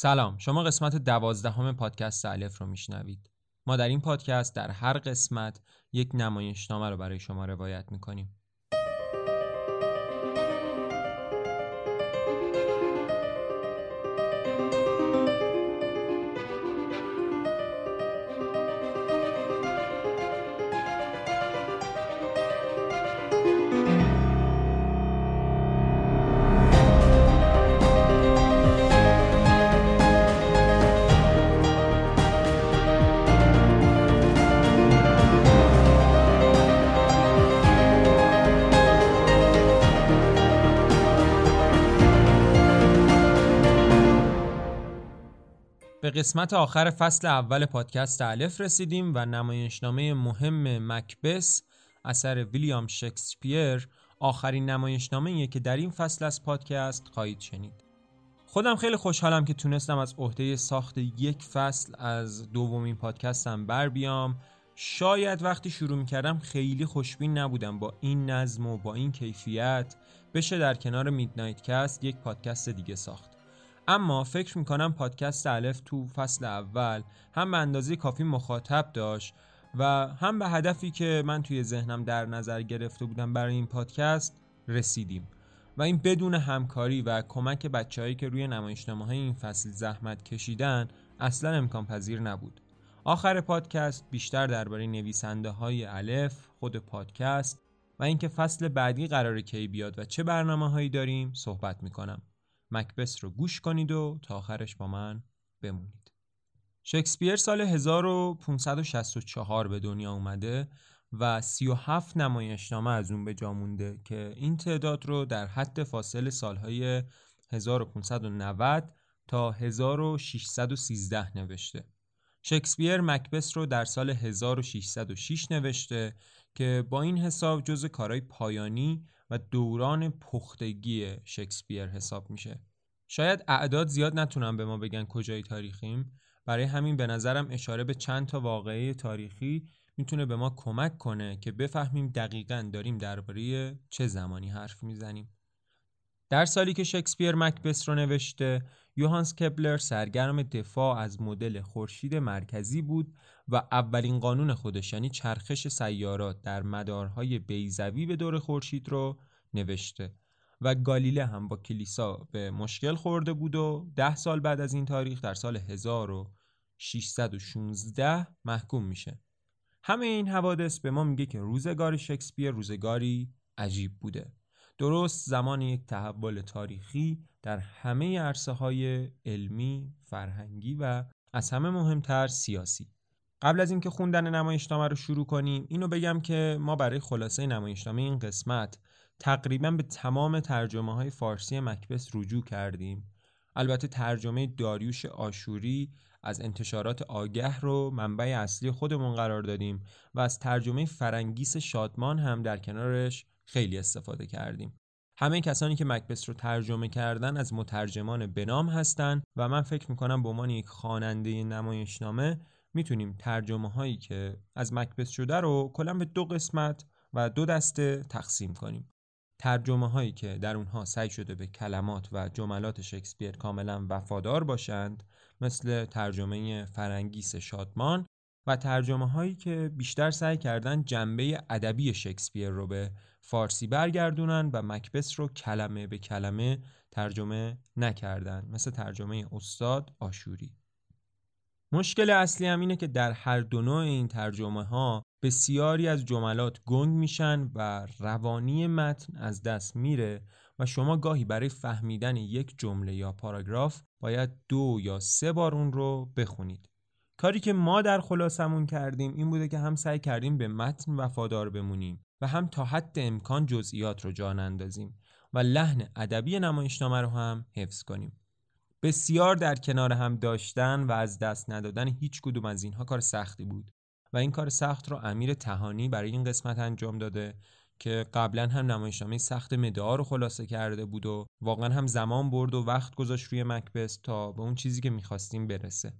سلام شما قسمت دوازدهم پادکست الف رو میشنوید. ما در این پادکست در هر قسمت یک نمایشنامه رو برای شما روایت می‌کنیم. قسمت آخر فصل اول پادکست الف رسیدیم و نمایشنامه مهم مکبس اثر ویلیام شکسپیر آخرین نمایشنامه که در این فصل از پادکست خواهید شنید. خودم خیلی خوشحالم که تونستم از عهده ساخت یک فصل از دومین پادکستم بر بیام. شاید وقتی شروع کردم خیلی خوشبین نبودم با این نظم و با این کیفیت. بشه در کنار میدنایت کست یک پادکست دیگه ساخت. اما فکر می‌کنم پادکست الف تو فصل اول هم به اندازه کافی مخاطب داشت و هم به هدفی که من توی ذهنم در نظر گرفته بودم برای این پادکست رسیدیم. و این بدون همکاری و کمک بچههایی که روی نمایشنامه این فصل زحمت کشیدن اصلا امکان پذیر نبود. آخر پادکست بیشتر درباره نویسنده های الف خود پادکست و اینکه فصل بعدی قرار کی بیاد و چه برنامه هایی داریم صحبت می‌کنم. مکبس رو گوش کنید و تا آخرش با من بمونید. شکسپیر سال 1564 به دنیا اومده و 37 نمایشنامه از اون به جا مونده که این تعداد رو در حد فاصل سالهای 1590 تا 1613 نوشته. شکسپیر مکبس رو در سال 1606 نوشته که با این حساب جز کارهای پایانی و دوران پختگی شکسپیر حساب میشه. شاید اعداد زیاد نتونم به ما بگن کجای تاریخیم. برای همین به نظرم اشاره به چند تا واقعه تاریخی می‌تونه به ما کمک کنه که بفهمیم دقیقا داریم درباره چه زمانی حرف می‌زنیم. در سالی که شکسپیر مکبس رو نوشته یوهانس کپلر سرگرم دفاع از مدل خورشید مرکزی بود و اولین قانون خودش یعنی چرخش سیارات در مدارهای بیزوی به دور خورشید رو نوشته و گالیله هم با کلیسا به مشکل خورده بود و ده سال بعد از این تاریخ در سال 1616 محکوم میشه. همه این حوادث به ما میگه که روزگار شکسپیر روزگاری عجیب بوده. درست زمان یک تحول تاریخی در همه عرصه های علمی، فرهنگی و از همه مهمتر سیاسی. قبل از اینکه خوندن نمایشنامه رو شروع کنیم اینو بگم که ما برای خلاصه نمایشنامه این قسمت تقریبا به تمام ترجمه های فارسی مکبس رجوع کردیم. البته ترجمه داریوش آشوری از انتشارات آگه رو منبع اصلی خودمون قرار دادیم و از ترجمه فرنگیس شادمان هم در کنارش خیلی استفاده کردیم. همه کسانی که مکبس رو ترجمه کردن از مترجمان بنام هستند و من فکر می‌کنم به عنوان یک خواننده نمایشنامه می‌تونیم ترجمه هایی که از مکبس شده رو کلا به دو قسمت و دو دسته تقسیم کنیم. ترجمه هایی که در اونها سعی شده به کلمات و جملات شکسپیر کاملا وفادار باشند مثل ترجمه فرنگیس شادمان و ترجمه هایی که بیشتر سعی کردن جنبه ادبی شکسپیر رو به فارسی برگردونن و مکبس رو کلمه به کلمه ترجمه نکردن. مثل ترجمه استاد آشوری. مشکل اصلی هم اینه که در هر دو نوع این ترجمه ها بسیاری از جملات گنگ میشن و روانی متن از دست میره و شما گاهی برای فهمیدن یک جمله یا پاراگراف باید دو یا سه بار اون رو بخونید. کاری که ما در خلاصمون کردیم این بوده که هم سعی کردیم به متن وفادار بمونیم. و هم تا حد امکان جزئیات رو جان اندازیم و لحن ادبی نمایشنامه رو هم حفظ کنیم. بسیار در کنار هم داشتن و از دست ندادن هیچ کدوم از اینها کار سختی بود و این کار سخت رو امیر تهانی برای این قسمت انجام داده که قبلا هم نمایشنامه سخت مدعا رو خلاصه کرده بود و واقعا هم زمان برد و وقت گذاشت روی مکبس تا به اون چیزی که می‌خواستیم برسه.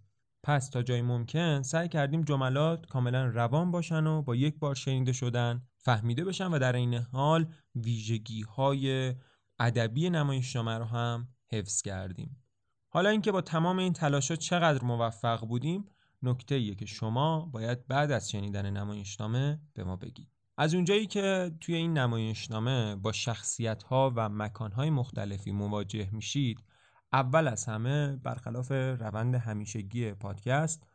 پس تا جای ممکن سعی کردیم جملات کاملا روان باشن و با یک بار شنیده شدن فهمیده بشن و در این حال ویژگی های ادبی نمایشنامه رو هم حفظ کردیم. حالا اینکه با تمام این تلاشا چقدر موفق بودیم نکته ایه که شما باید بعد از شنیدن نمایشنامه به ما بگید. از اونجایی که توی این نمایشنامه با شخصیت ها و مکان های مختلفی مواجه میشید اول از همه برخلاف روند همیشگی پادکست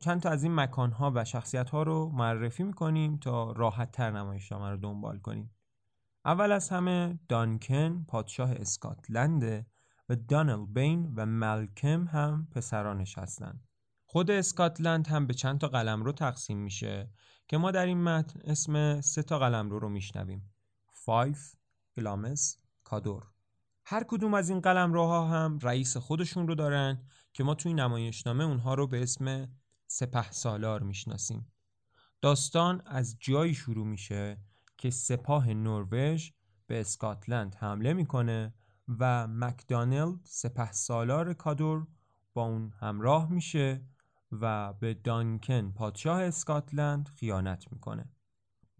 چند تا از این مکان ها و شخصیت ها رو معرفی می‌کنیم تا راحت تر نمایشنامه رو دنبال کنیم اول از همه دانکن پادشاه اسکاتلنده و دانل بین و ملکم هم پسرانش هستند. خود اسکاتلند هم به چند تا قلمرو تقسیم میشه که ما در این متن اسم سه تا قلمرو رو میشنویم. فایف، گلامس، کادور. هر کدوم از این قلمروها هم رئیس خودشون رو دارن که ما توی نمایشنامه اونها رو به اسم سپه سالار می‌شناسیم. داستان از جایی شروع میشه که سپاه نروژ به اسکاتلند حمله می‌کنه و مکدانلد سپه سالار کادور با اون همراه میشه و به دانکن پادشاه اسکاتلند خیانت می‌کنه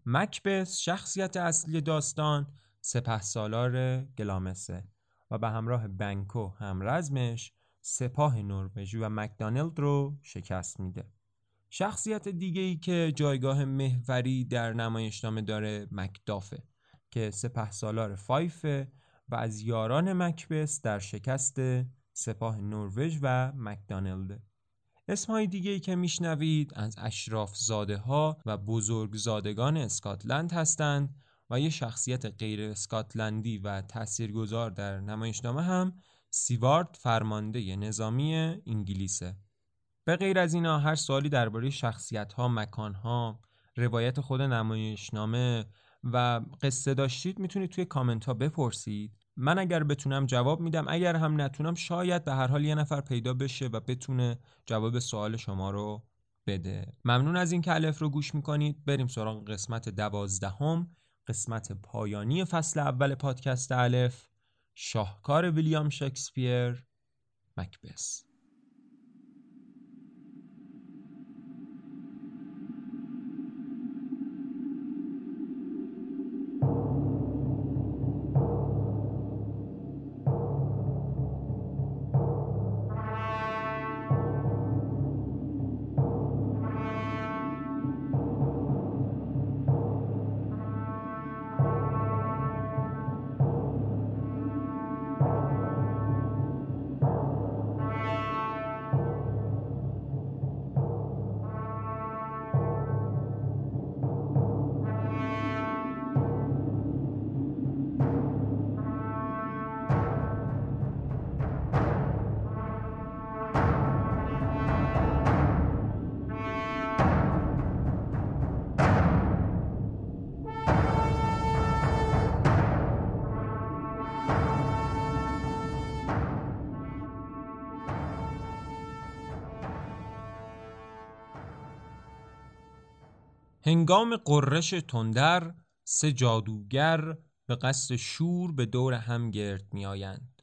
مکبس شخصیت اصلی داستان سپه سالار گلامسه و به همراه بنکو همرزمش سپاه نروژ و مکدانلد رو شکست میده. شخصیت دیگه ای که جایگاه محوری در نمایشنامه داره مکدافه که سپه سالار فایفه و از یاران مکبس در شکست سپاه نروژ و مکدانلد. اسمهای دیگه ای که میشنوید از اشراف زاده ها و بزرگ زادگان اسکاتلند هستند و یه شخصیت غیر اسکاتلندی و تاثیرگذار در نمایشنامه هم سیوارد فرمانده نظامی انگلیسه. به غیر از اینا هر سوالی درباره شخصیت ها، مکان ها، روایت خود نمایشنامه و قصه داشتید می‌تونید توی کامنت ها بپرسید. من اگر بتونم جواب میدم اگر هم نتونم شاید به هر حال یه نفر پیدا بشه و بتونه جواب سوال شما رو بده. ممنون از اینکه الف رو گوش می‌کنید. بریم سراغ قسمت دوازدهم قسمت پایانی فصل اول پادکست الف. شاهکار ویلیام شکسپیر مکبس. هنگام قررش تندر سه جادوگر به قصد شور به دور هم گرد می آیند.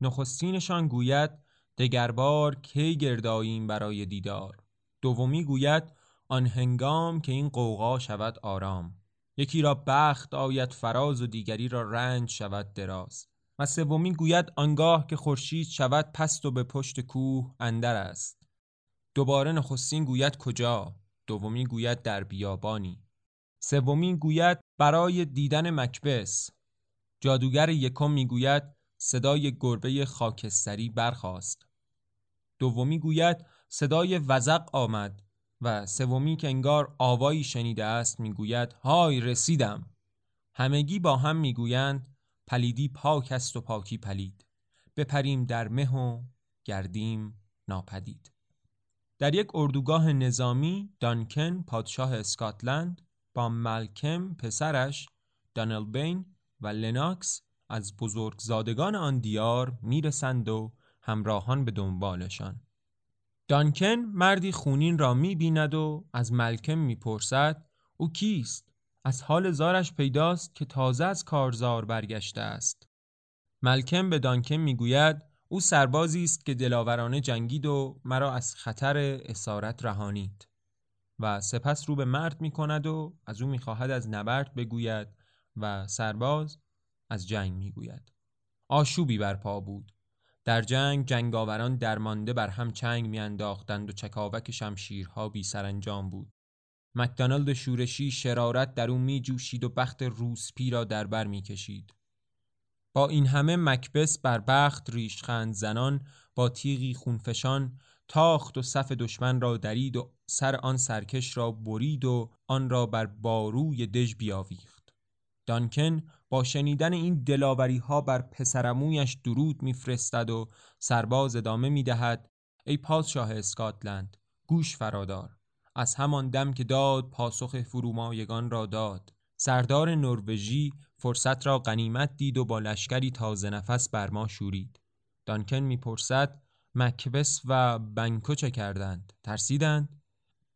نخستینشان گوید دگربار کی گرداییم برای دیدار؟ دومی گوید آن هنگام که این قوقا شود آرام. یکی را بخت آید فراز و دیگری را رنج شود دراز. و سومی گوید آنگاه که خورشید شود پست و به پشت کوه اندر است. دوباره نخستین گوید کجا؟ دومی گوید در بیابانی. سومی گوید برای دیدن مکبس. جادوگر یکم می‌گوید صدای گربه خاکستری برخاست. دومی گوید صدای وزق آمد و سومی که انگار آوایی شنیده است می‌گوید های رسیدم. همگی با هم می‌گویند پلیدی پاک است و پاکی پلید. بپریم در مه و گردیم ناپدید. در یک اردوگاه نظامی دانکن پادشاه اسکاتلند با ملکم پسرش دانل بین و لناکس از بزرگزادگان آن دیار می‌رسند و همراهان به دنبالشان. دانکن مردی خونین را می‌بیند و از ملکم می‌پرسد او کیست؟ از حال زارش پیداست که تازه از کارزار برگشته است. ملکم به دانکن می‌گوید او سربازی است که دلاورانه جنگید و مرا از خطر اسارت رهانید و سپس رو به مرد می کند و از او می خواهد از نبرد بگوید و سرباز از جنگ می گوید. آشوبی برپا بود در جنگ جنگاوران درمانده بر هم چنگ میانداختند و چکاوک شمشیرها بی سرانجام بود مکدانالد شورشی شرارت در او می جوشید و بخت روسپی را در بر می کشید. با این همه مکبس بر بخت ریشخند زنان با تیغی خونفشان تاخت و صف دشمن را درید و سر آن سرکش را برید و آن را بر باروی دژ بیاویخت. دانکن با شنیدن این دلاوری ها بر پسرمویش درود میفرستد و سرباز ادامه می‌دهد ای پادشاه اسکاتلند گوش فرادار از همان دم که داد پاسخ فرومایگان را داد سردار نروژی فرصت را غنیمت دید و با لشکری تازه نفس بر ما شورید. دانکن می‌پرسد مکبس و بنکو چه کردند؟ ترسیدند؟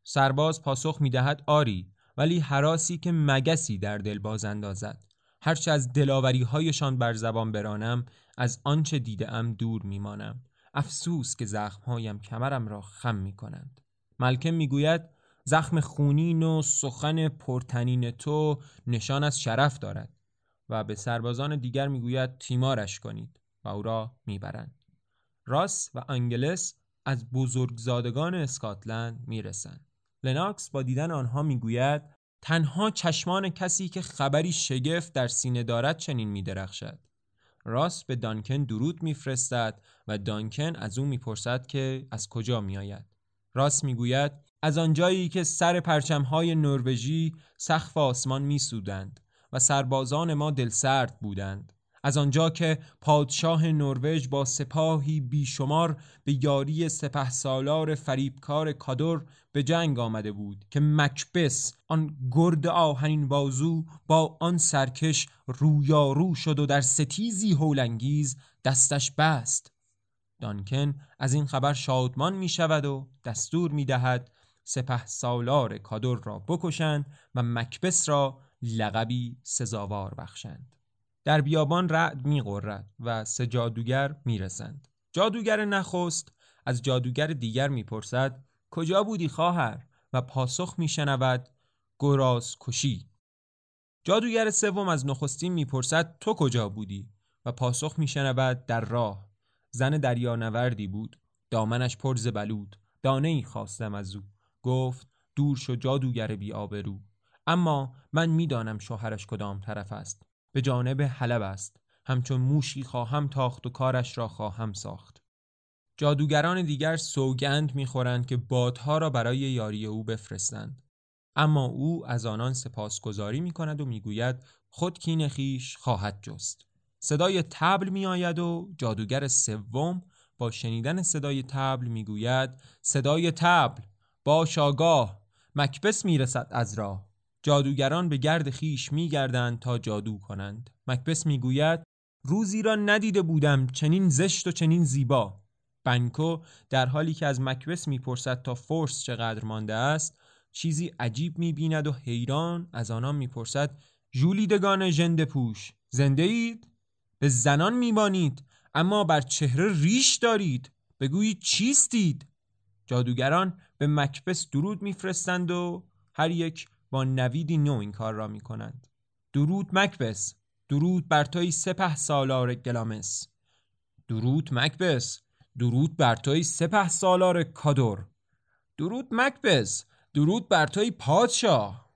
سرباز پاسخ می‌دهد آری ولی حراسی که مگسی در دل باز اندازد. هرچه از دلاوری هایشان بر زبان برانم از آنچه دیدم دور میمانم. افسوس که زخمهایم کمرم را خم می کنند ملکه می‌گوید زخم خونین و سخن پرتنین تو نشان از شرف دارد. و به سربازان دیگر می‌گوید تیمارش کنید و او را می‌برند. راس و انگلس از بزرگزادگان اسکاتلند می‌رسند. لناکس با دیدن آنها می‌گوید تنها چشمان کسی که خبری شگفت در سینه دارد چنین میدرخشد. راس به دانکن درود میفرستد و دانکن از او می‌پرسد که از کجا میآید. راس می‌گوید از آنجایی که سر پرچمهای نروژی سقف آسمان میسودند. و سربازان ما دلسرد بودند. از آنجا که پادشاه نروژ با سپاهی بیشمار به یاری سپه سالار فریبکار کادور به جنگ آمده بود که مکبس آن گرد آهنین بازو با آن سرکش رویارو شد و در ستیزی هولانگیز دستش بست. دانکن از این خبر شادمان می شود و دستور می دهد سپه سالار کادور را بکشند و مکبس را لقبی سزاوار بخشند. در بیابان رعد میغرد و سه جادوگر می‌رسند. جادوگر نخست از جادوگر دیگر می‌پرسد کجا بودی خواهر و پاسخ میشنود؟ گراز کشی. جادوگر سوم از نخستین می‌پرسد تو کجا بودی؟ و پاسخ میشنود در راه. زن دریانوردی بود. دامنش پر بلود دانه ای خواستم از او. گفت دور شو جادوگر بی آبرو اما من می‌دانم شوهرش کدام طرف است. به جانب حلب است. همچون موشی خواهم تاخت و کارش را خواهم ساخت. جادوگران دیگر سوگند می‌خورند که بادها را برای یاری او بفرستند. اما او از آنان سپاسگزاری می کند و می‌گوید خود کین خیش خواهد جست. صدای تبل می آید و جادوگر سوم با شنیدن صدای تبل می‌گوید صدای تبل باش آگاه مکبس می‌رسد از راه. جادوگران به گرد خیش میگردند تا جادو کنند. مکبس می‌گوید روزی را ندیده بودم چنین زشت و چنین زیبا. بنکو در حالی که از مکبس می‌پرسد تا فورس چقدر مانده است چیزی عجیب می‌بیند و حیران از آنان می‌پرسد ژولیدگان ژنده پوش زنده اید؟ به زنان میبانید اما بر چهره ریش دارید بگویید چیستید؟ جادوگران به مکبس درود میفرستند و هر یک با نویدی نو این کار را می کنند درود مکبس. درود بر توی سپه سالار گلامس. درود مکبس. درود بر توی سپه سالار کادور. درود مکبس. درود بر توی پادشاه.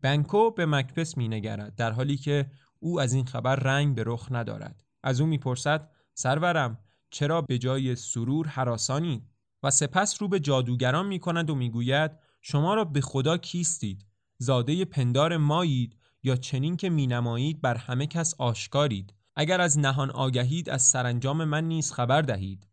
بنکو به مکبس می نگرد در حالی که او از این خبر رنگ به رخ ندارد. از او می‌پرسد سرورم چرا به جای سرور حراسانی و سپس رو به جادوگران می کند و می‌گوید شما را به خدا کیستید؟ زاده پندار مایید یا چنین که مینمایید بر همه کس آشکارید؟ اگر از نهان آگهید از سرانجام من نیز خبر دهید.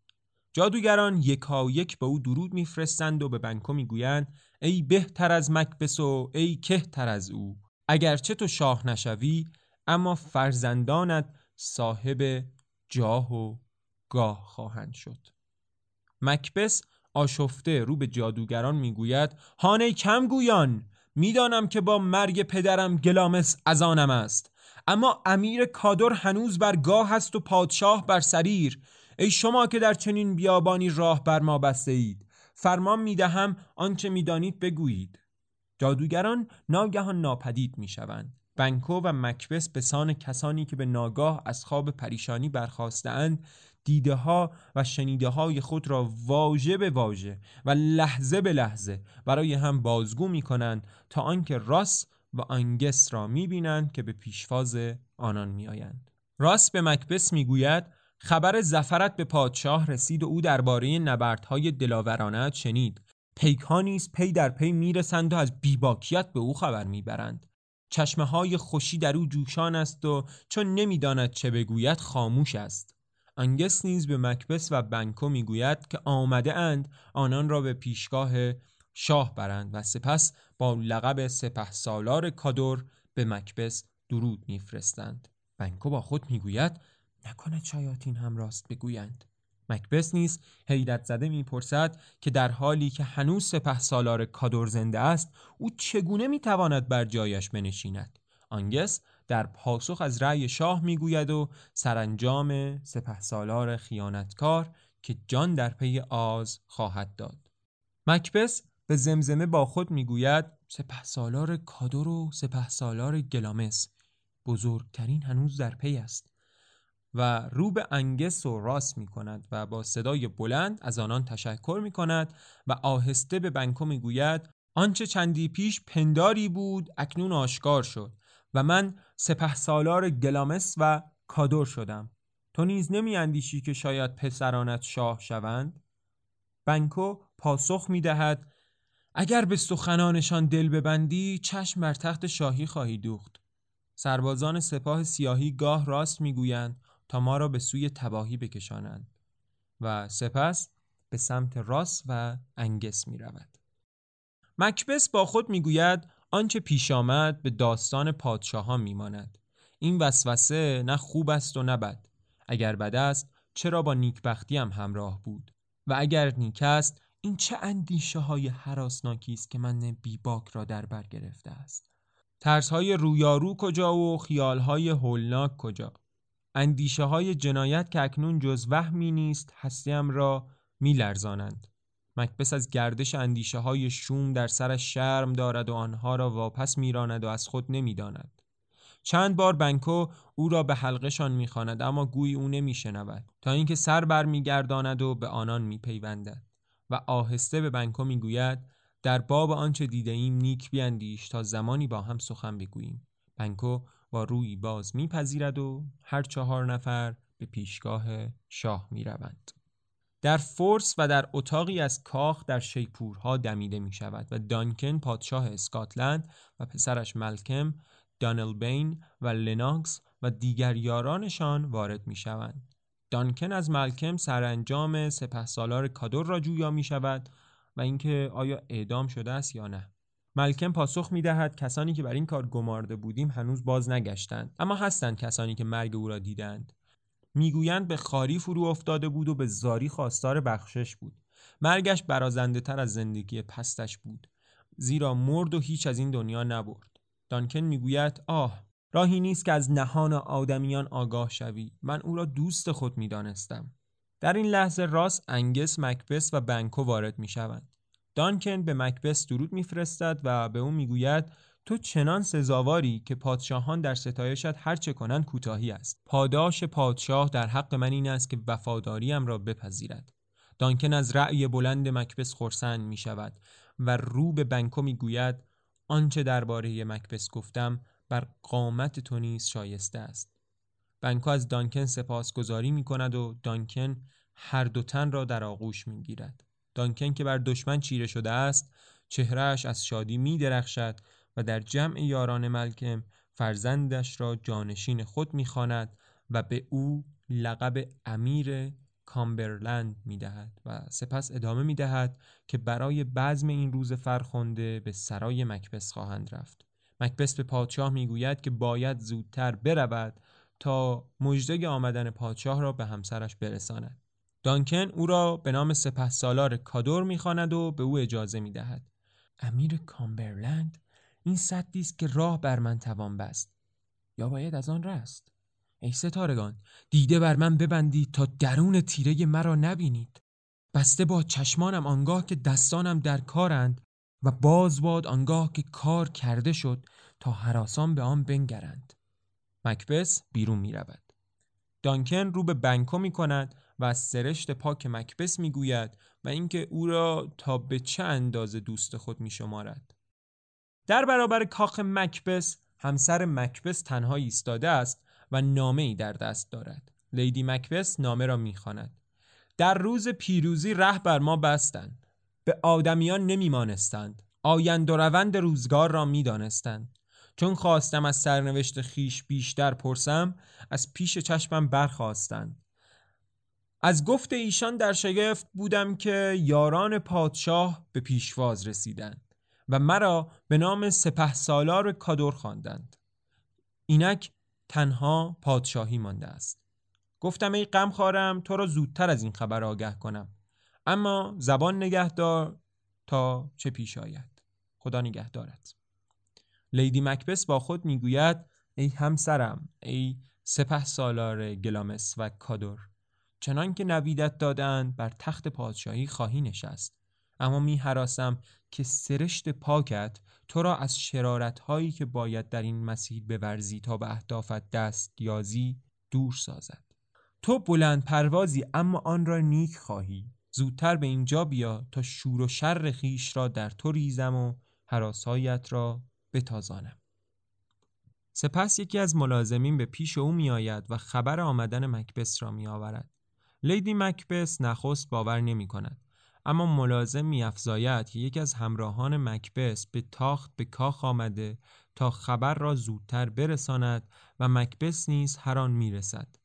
جادوگران یکایک به او درود میفرستند و به بنکو می‌گویند ای بهتر از مکبس و ای کهتر از او. اگرچه تو شاه نشوی اما فرزندانت صاحب جاه و گاه خواهند شد. مکبس آشفته رو به جادوگران می‌گوید هانه کم گویان می‌دانم که با مرگ پدرم گلامس از آنم است. اما امیر کادر هنوز بر گاه است و پادشاه بر سریر. ای شما که در چنین بیابانی راه بر ما بسته اید فرمان می‌دهم آنچه می‌دانید بگویید. جادوگران ناگهان ناپدید می‌شوند. بنکو و مکبس به سان کسانی که به ناگاه از خواب پریشانی برخواستند دیده ها و شنیده های خود را واژه به واژه و لحظه به لحظه برای هم بازگو می کنند تا آنکه راس و آنگس را می بینند که به پیشواز آنان می آیند. راس به مکبس می گوید خبر زفرت به پادشاه رسید و او درباره نبردهای دلاورانه شنید. پیکانی پی در پی می‌رسند و از بیباکیت به او خبر می‌برند. چشمه های خوشی در او جوشان است و چون نمی‌داند چه بگوید خاموش است. انگس نیز به مکبس و بنکو می‌گوید که آمده اند آنان را به پیشگاه شاه برند و سپس با لقب سپه سالار کادور به مکبس درود میفرستند. بنکو با خود می‌گوید نکند شایاطین هم راست بگویند. مکبس نیز حیرت زده می‌پرسد که در حالی که هنوز سپه سالار کادور زنده است او چگونه می‌تواند بر جایش بنشیند؟ آنگس در پاسخ از رأی شاه می‌گوید و سرانجام سپه سالار خیانتکار که جان در پی آز خواهد داد. مکبس به زمزمه با خود می‌گوید سپه سالار کادور و سپه سالار گلامس بزرگترین هنوز در پی است و رو به انگس و راست می کند و با صدای بلند از آنان تشکر می کند و آهسته به بنکو می گوید آنچه چندی پیش پنداری بود اکنون آشکار شد. و من سپه سالار گلامس و کادور شدم تو نیز نمی اندیشی که شاید پسرانت شاه شوند؟ بنکو پاسخ می دهد اگر به سخنانشان دل ببندی چشم بر تخت شاهی خواهی دوخت سربازان سپاه سیاهی گاه راست می‌گویند تا ما را به سوی تباهی بکشانند و سپس به سمت راس و انگس می رود. مکبس با خود می گوید آنچه پیش آمد به داستان پادشاهان می ماند. این وسوسه نه خوب است و نه بد. اگر بد است چرا با نیکبختی هم همراه بود و اگر نیک است این چه اندیشه های حراسناکی است که من بیباک را در بر گرفته است ترس های رویارو کجا و خیال های هولناک کجا اندیشه های جنایت که اکنون جز وهمی نیست هستیم را میلرزانند مکبس از گردش اندیشه های شوم در سر شرم دارد و آنها را واپس میراند و از خود نمی‌داند. چند بار بنکو او را به حلقشان می‌خواند اما گوی او نمیشنود. تا اینکه سر برمیگرداند و به آنان میپیوندد و آهسته به بنکو می‌گوید در باب آنچه دیده ایم نیک بیندیش تا زمانی با هم سخن بگوییم. بنکو با روی باز میپذیرد و هر چهار نفر به پیشگاه شاه می‌روند. در فورس و در اتاقی از کاخ در شیپورها دمیده می شود و دانکن پادشاه اسکاتلند و پسرش ملکم دانل بین و لناکس و دیگر یارانشان وارد می شوند. دانکن از ملکم سرانجام سپه سالار کادور را جویا می شود و اینکه آیا اعدام شده است یا نه ملکم پاسخ می دهد کسانی که بر این کار گمارده بودیم هنوز باز نگشتند اما هستند کسانی که مرگ او را دیدند می‌گویند به خاری فرو افتاده بود و به زاری خواستار بخشش بود. مرگش برازنده تر از زندگی پستش بود. زیرا مرد و هیچ از این دنیا نبرد. دانکن می‌گوید آه راهی نیست که از نهان آدمیان آگاه شوی. من او را دوست خود می‌دانستم. در این لحظه راست انگس مکبس و بنکو وارد می شوند. دانکن به مکبس درود میفرستد و به او می‌گوید تو چنان سزاواری که پادشاهان در ستایشت هر چه کنند کوتاهی است. پاداش پادشاه در حق من این است که وفاداریم را بپذیرد. دانکن از رأی بلند مکبس خرسند می شود و رو به بنکو می گوید آنچه درباره مکبس گفتم بر قامت تو نیز شایسته است. بنکو از دانکن سپاسگزاری می کند و دانکن هر دو تن را در آغوش می گیرد. دانکن که بر دشمن چیره شده است چهرهش از شادی می درخشد و در جمع یاران ملکم فرزندش را جانشین خود می‌خواند و به او لقب امیر کامبرلند می دهد و سپس ادامه می دهد که برای بزم این روز فرخنده به سرای مکبس خواهند رفت. مکبس به پادشاه می گوید که باید زودتر برود تا مژده آمدن پادشاه را به همسرش برساند. دانکن او را به نام سپه سالار کادور می‌خواند و به او اجازه می‌دهد. امیر کامبرلند این سدی است که راه بر من توان بست. یا باید از آن رست. ای ستارگان دیده بر من ببندید تا درون تیره مرا نبینید. بسته با چشمانم آنگاه که دستانم در کارند و باز باد آنگاه که کار کرده شد تا حراسان به آن بنگرند. مکبس بیرون می رود دانکن رو به بنکو می کند و از سرشت پاک مکبس می‌گوید و اینکه او را تا به چه اندازه دوست خود میشمارد. در برابر کاخ مکبس همسر مکبس تنها ایستاده است و نامه ای در دست دارد. لیدی مکبس نامه را می‌خواند. در روز پیروزی ره بر ما بستند. به آدمیان نمیمانستند. آیند و روند روزگار را می‌دانستند. چون خواستم از سرنوشت خیش بیشتر پرسم از پیش چشمم برخواستند از گفت ایشان در شگفت بودم که یاران پادشاه به پیشواز رسیدند. و مرا به نام سپه سالار کادور خواندند. اینک تنها پادشاهی مانده است. گفتم ای غم خارم تو را زودتر از این خبر آگه کنم. اما زبان نگهدار تا چه پیش آید. خدا نگه دارد لیدی مکبس با خود می‌گوید ای همسرم ای سپه سالار گلامس و کادور چنان که نویدت دادند بر تخت پادشاهی خواهی نشست. اما می حراسم که سرشت پاکت تو را از شرارت هایی که باید در این مسیر بورزی تا به اهدافت دست یازی دور سازد تو بلند پروازی اما آن را نیک خواهی زودتر به اینجا بیا تا شور و شر خیش را در تو ریزم و حراسهایت را بتازانم سپس یکی از ملازمین به پیش او می آید و خبر آمدن مکبس را می آورد. لیدی مکبس نخست باور نمی کند. اما ملازم می افزاید که یکی از همراهان مکبس به تاخت به کاخ آمده تا خبر را زودتر برساند و مکبس نیز هر آن می رسد.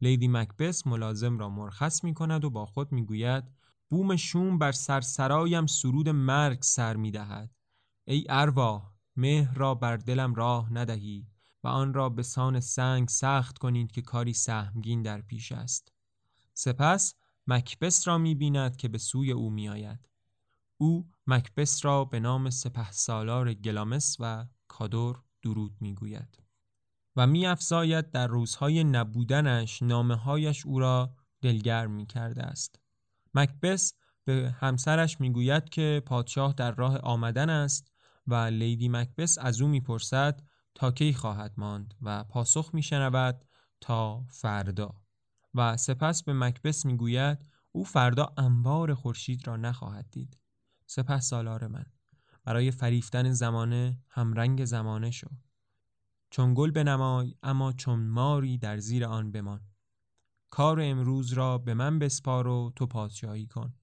لیدی مکبس ملازم را مرخص می کند و با خود می گوید بوم شوم بر سرسرایم سرود مرگ سر می دهد. ای ارواح مهر را بر دلم راه ندهی و آن را به سان سنگ سخت کنید که کاری سهمگین در پیش است سپس مکبس را می بیند که به سوی او می آید. او مکبس را به نام سپه سالار گلامس و کادور درود می گوید و می افزاید در روزهای نبودنش نامه هایش او را دلگر می کرده است. مکبس به همسرش می گوید که پادشاه در راه آمدن است و لیدی مکبس از او می‌پرسد تا کی خواهد ماند و پاسخ میشنود تا فردا و سپس به مکبس می‌گوید او فردا انبار خورشید را نخواهد دید. سپس سالار من برای فریفتن زمانه همرنگ زمانه شو. چون گل بنمای اما چون ماری در زیر آن بمان. کار امروز را به من بسپار و تو پادشاهی کن.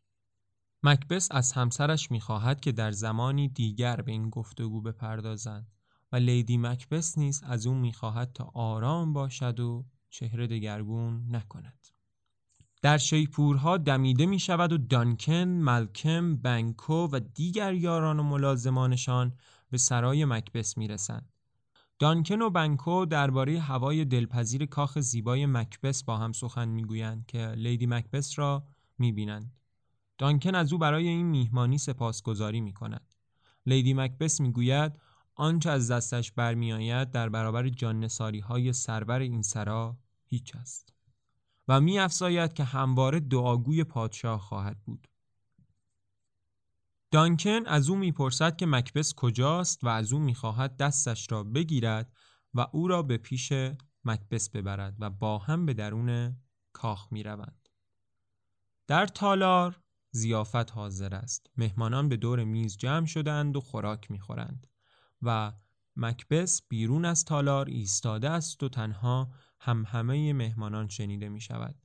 مکبس از همسرش می‌خواهد که در زمانی دیگر به این گفتگو بپردازند و لیدی مکبس نیز از او می‌خواهد تا آرام باشد و چهره دگرگون نکند در شیپورها دمیده می شود و دانکن، ملکم، بنکو و دیگر یاران و ملازمانشان به سرای مکبس می رسند. دانکن و بنکو درباره هوای دلپذیر کاخ زیبای مکبس با هم سخن می‌گویند که لیدی مکبس را می بینند. دانکن از او برای این میهمانی سپاسگزاری می کند. لیدی مکبس می گوید آنچه از دستش برمیآید در برابر جاننساری های سرور این سرا هیچ است و می افزاید که همواره دعاگوی پادشاه خواهد بود. دانکن از او می‌پرسد که مکبس کجاست و از او می‌خواهد دستش را بگیرد و او را به پیش مکبس ببرد و با هم به درون کاخ می‌روند. در تالار زیافت حاضر است مهمانان به دور میز جمع شدند و خوراک می‌خورند و مکبس بیرون از تالار ایستاده است و تنها هم همه مهمانان شنیده می شود.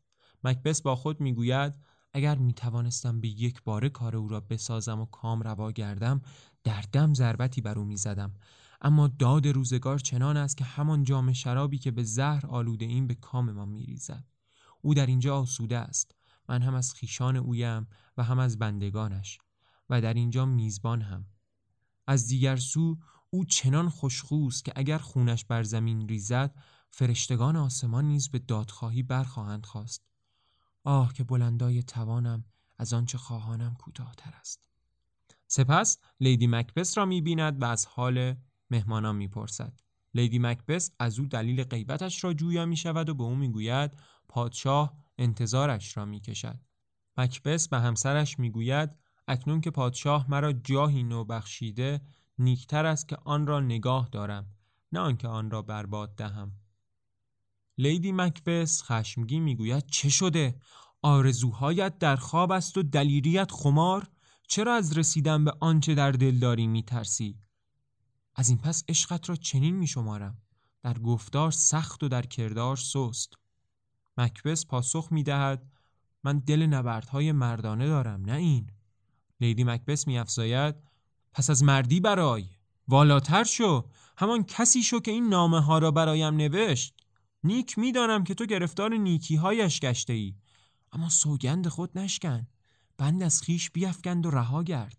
مکبس با خود می گوید اگر می توانستم به یک باره کار او را بسازم و کام روا گردم در دم ضربتی بر او می زدم. اما داد روزگار چنان است که همان جام شرابی که به زهر آلوده این به کام ما می ریزد. او در اینجا آسوده است من هم از خیشان اویم و هم از بندگانش و در اینجا میزبان هم از دیگر سو او چنان خوشخوست که اگر خونش بر زمین ریزد فرشتگان آسمان نیز به دادخواهی برخواهند خواست. آه که بلندای توانم از آنچه خواهانم کوتاهتر است. سپس لیدی مکبس را می‌بیند و از حال مهمانان می‌پرسد. لیدی مکبس از او دلیل غیبتش را جویا می شود و به او می‌گوید پادشاه انتظارش را می کشد. مکبس به همسرش می‌گوید اکنون که پادشاه مرا جاهی نو بخشیده نیکتر است که آن را نگاه دارم نه آنکه آن را برباد دهم. لیدی مکبس خشمگین می‌گوید چه شده؟ آرزوهایت در خواب است و دلیریت خمار؟ چرا از رسیدن به آنچه در دل داری میترسی؟ از این پس عشقت را چنین میشمارم. در گفتار سخت و در کردار سست. مکبس پاسخ می‌دهد من دل نبردهای مردانه دارم نه این. لیدی مکبس میافزاید پس از مردی برای. والاتر شو. همان کسی شو که این نامه ها را برایم نوشت. نیک می‌دانم که تو گرفتار نیکی هایش گشته ای اما سوگند خود نشکن. بند از خیش بیافکند و رها گرد.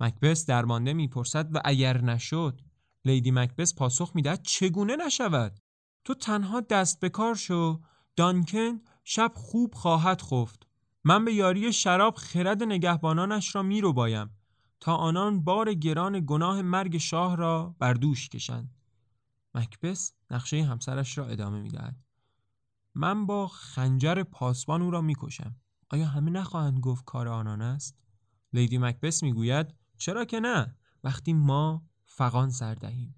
مکبس درمانده می‌پرسد و اگر نشد لیدی مکبس پاسخ می‌دهد چگونه نشود؟ تو تنها دست به کار شو. دانکن شب خوب خواهد خفت. من به یاری شراب خرد نگهبانانش را میرو بایم آنان بار گران گناه مرگ شاه را بر دوش کشند. مکبس نقشه همسرش را ادامه می‌دهد. من با خنجر پاسبان او را می‌کشم. آیا همه نخواهند گفت کار آنان است؟ لیدی مکبس می‌گوید چرا که نه. وقتی ما فقان سر دهیم.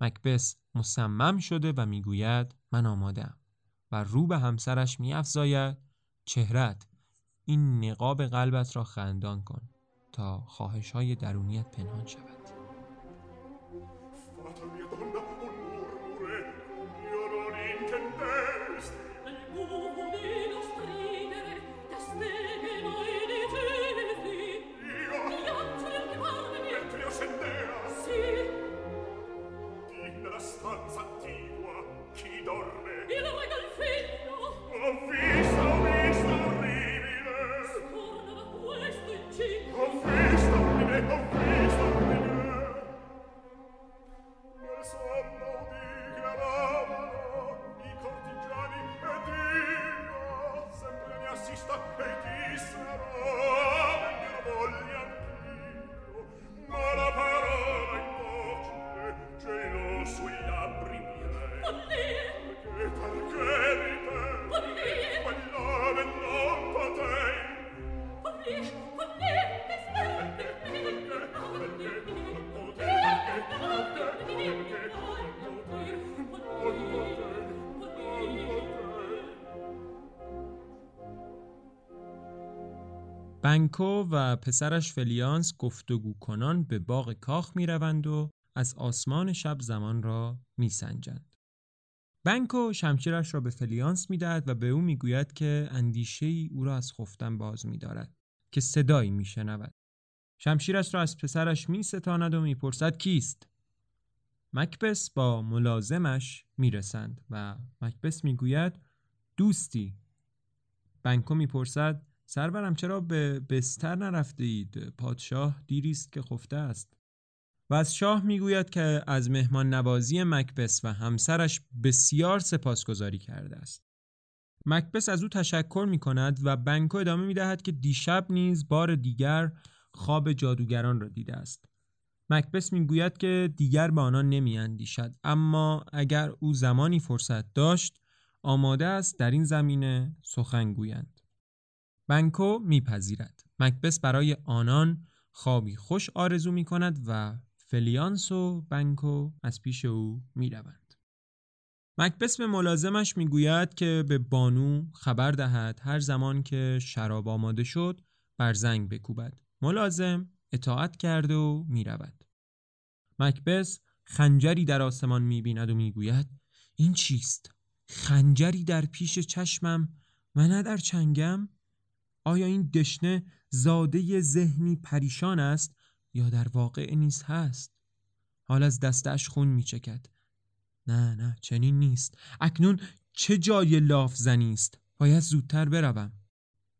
مکبس مصمم شده و می‌گوید من آمادم و رو به همسرش میافزاید چهرت. این نقاب قلبت را خندان کن. تا خواهش های درونیت پنهان شود. بنکو و پسرش فلیانس گفتگو کنان به باغ کاخ می روند و از آسمان شب زمان را می سنجند. بنکو شمشیرش را به فلیانس می دهد و به او می گوید که اندیشه ای او را از خفتن باز می دارد که صدایی می شنود. شمشیرش را از پسرش می ستاند و می پرسد کیست؟ مکبس با ملازمش می رسند و مکبس می گوید دوستی. بنکو می پرسد سرورم چرا به بستر نرفته اید پادشاه دیریست که خفته است. و از شاه می‌گوید که از مهمان نوازی مکبس و همسرش بسیار سپاسگزاری کرده است. مکبس از او تشکر می کند و بنکو ادامه می دهد که دیشب نیز بار دیگر خواب جادوگران را دیده است. مکبس می‌گوید که دیگر به آنان نمی اندیشد اما اگر او زمانی فرصت داشت آماده است در این زمینه سخن گویند بنکو میپذیرد مکبس برای آنان خوابی خوش آرزو می کند و فلیانس و بنکو از پیش او می روند. مکبس به ملازمش می‌گوید که به بانو خبر دهد هر زمان که شراب آماده شد بر زنگ بکوبد. ملازم اطاعت کرده و می رود. مکبس خنجری در آسمان می بیند و می‌گوید این چیست؟ خنجری در پیش چشمم و نه در چنگم؟ آیا این دشنه زاده ذهنی پریشان است یا در واقع نیست هست؟ حال از دستش خون میچکد. نه نه چنین نیست. اکنون چه جای لاف زنی است؟ باید زودتر بروم.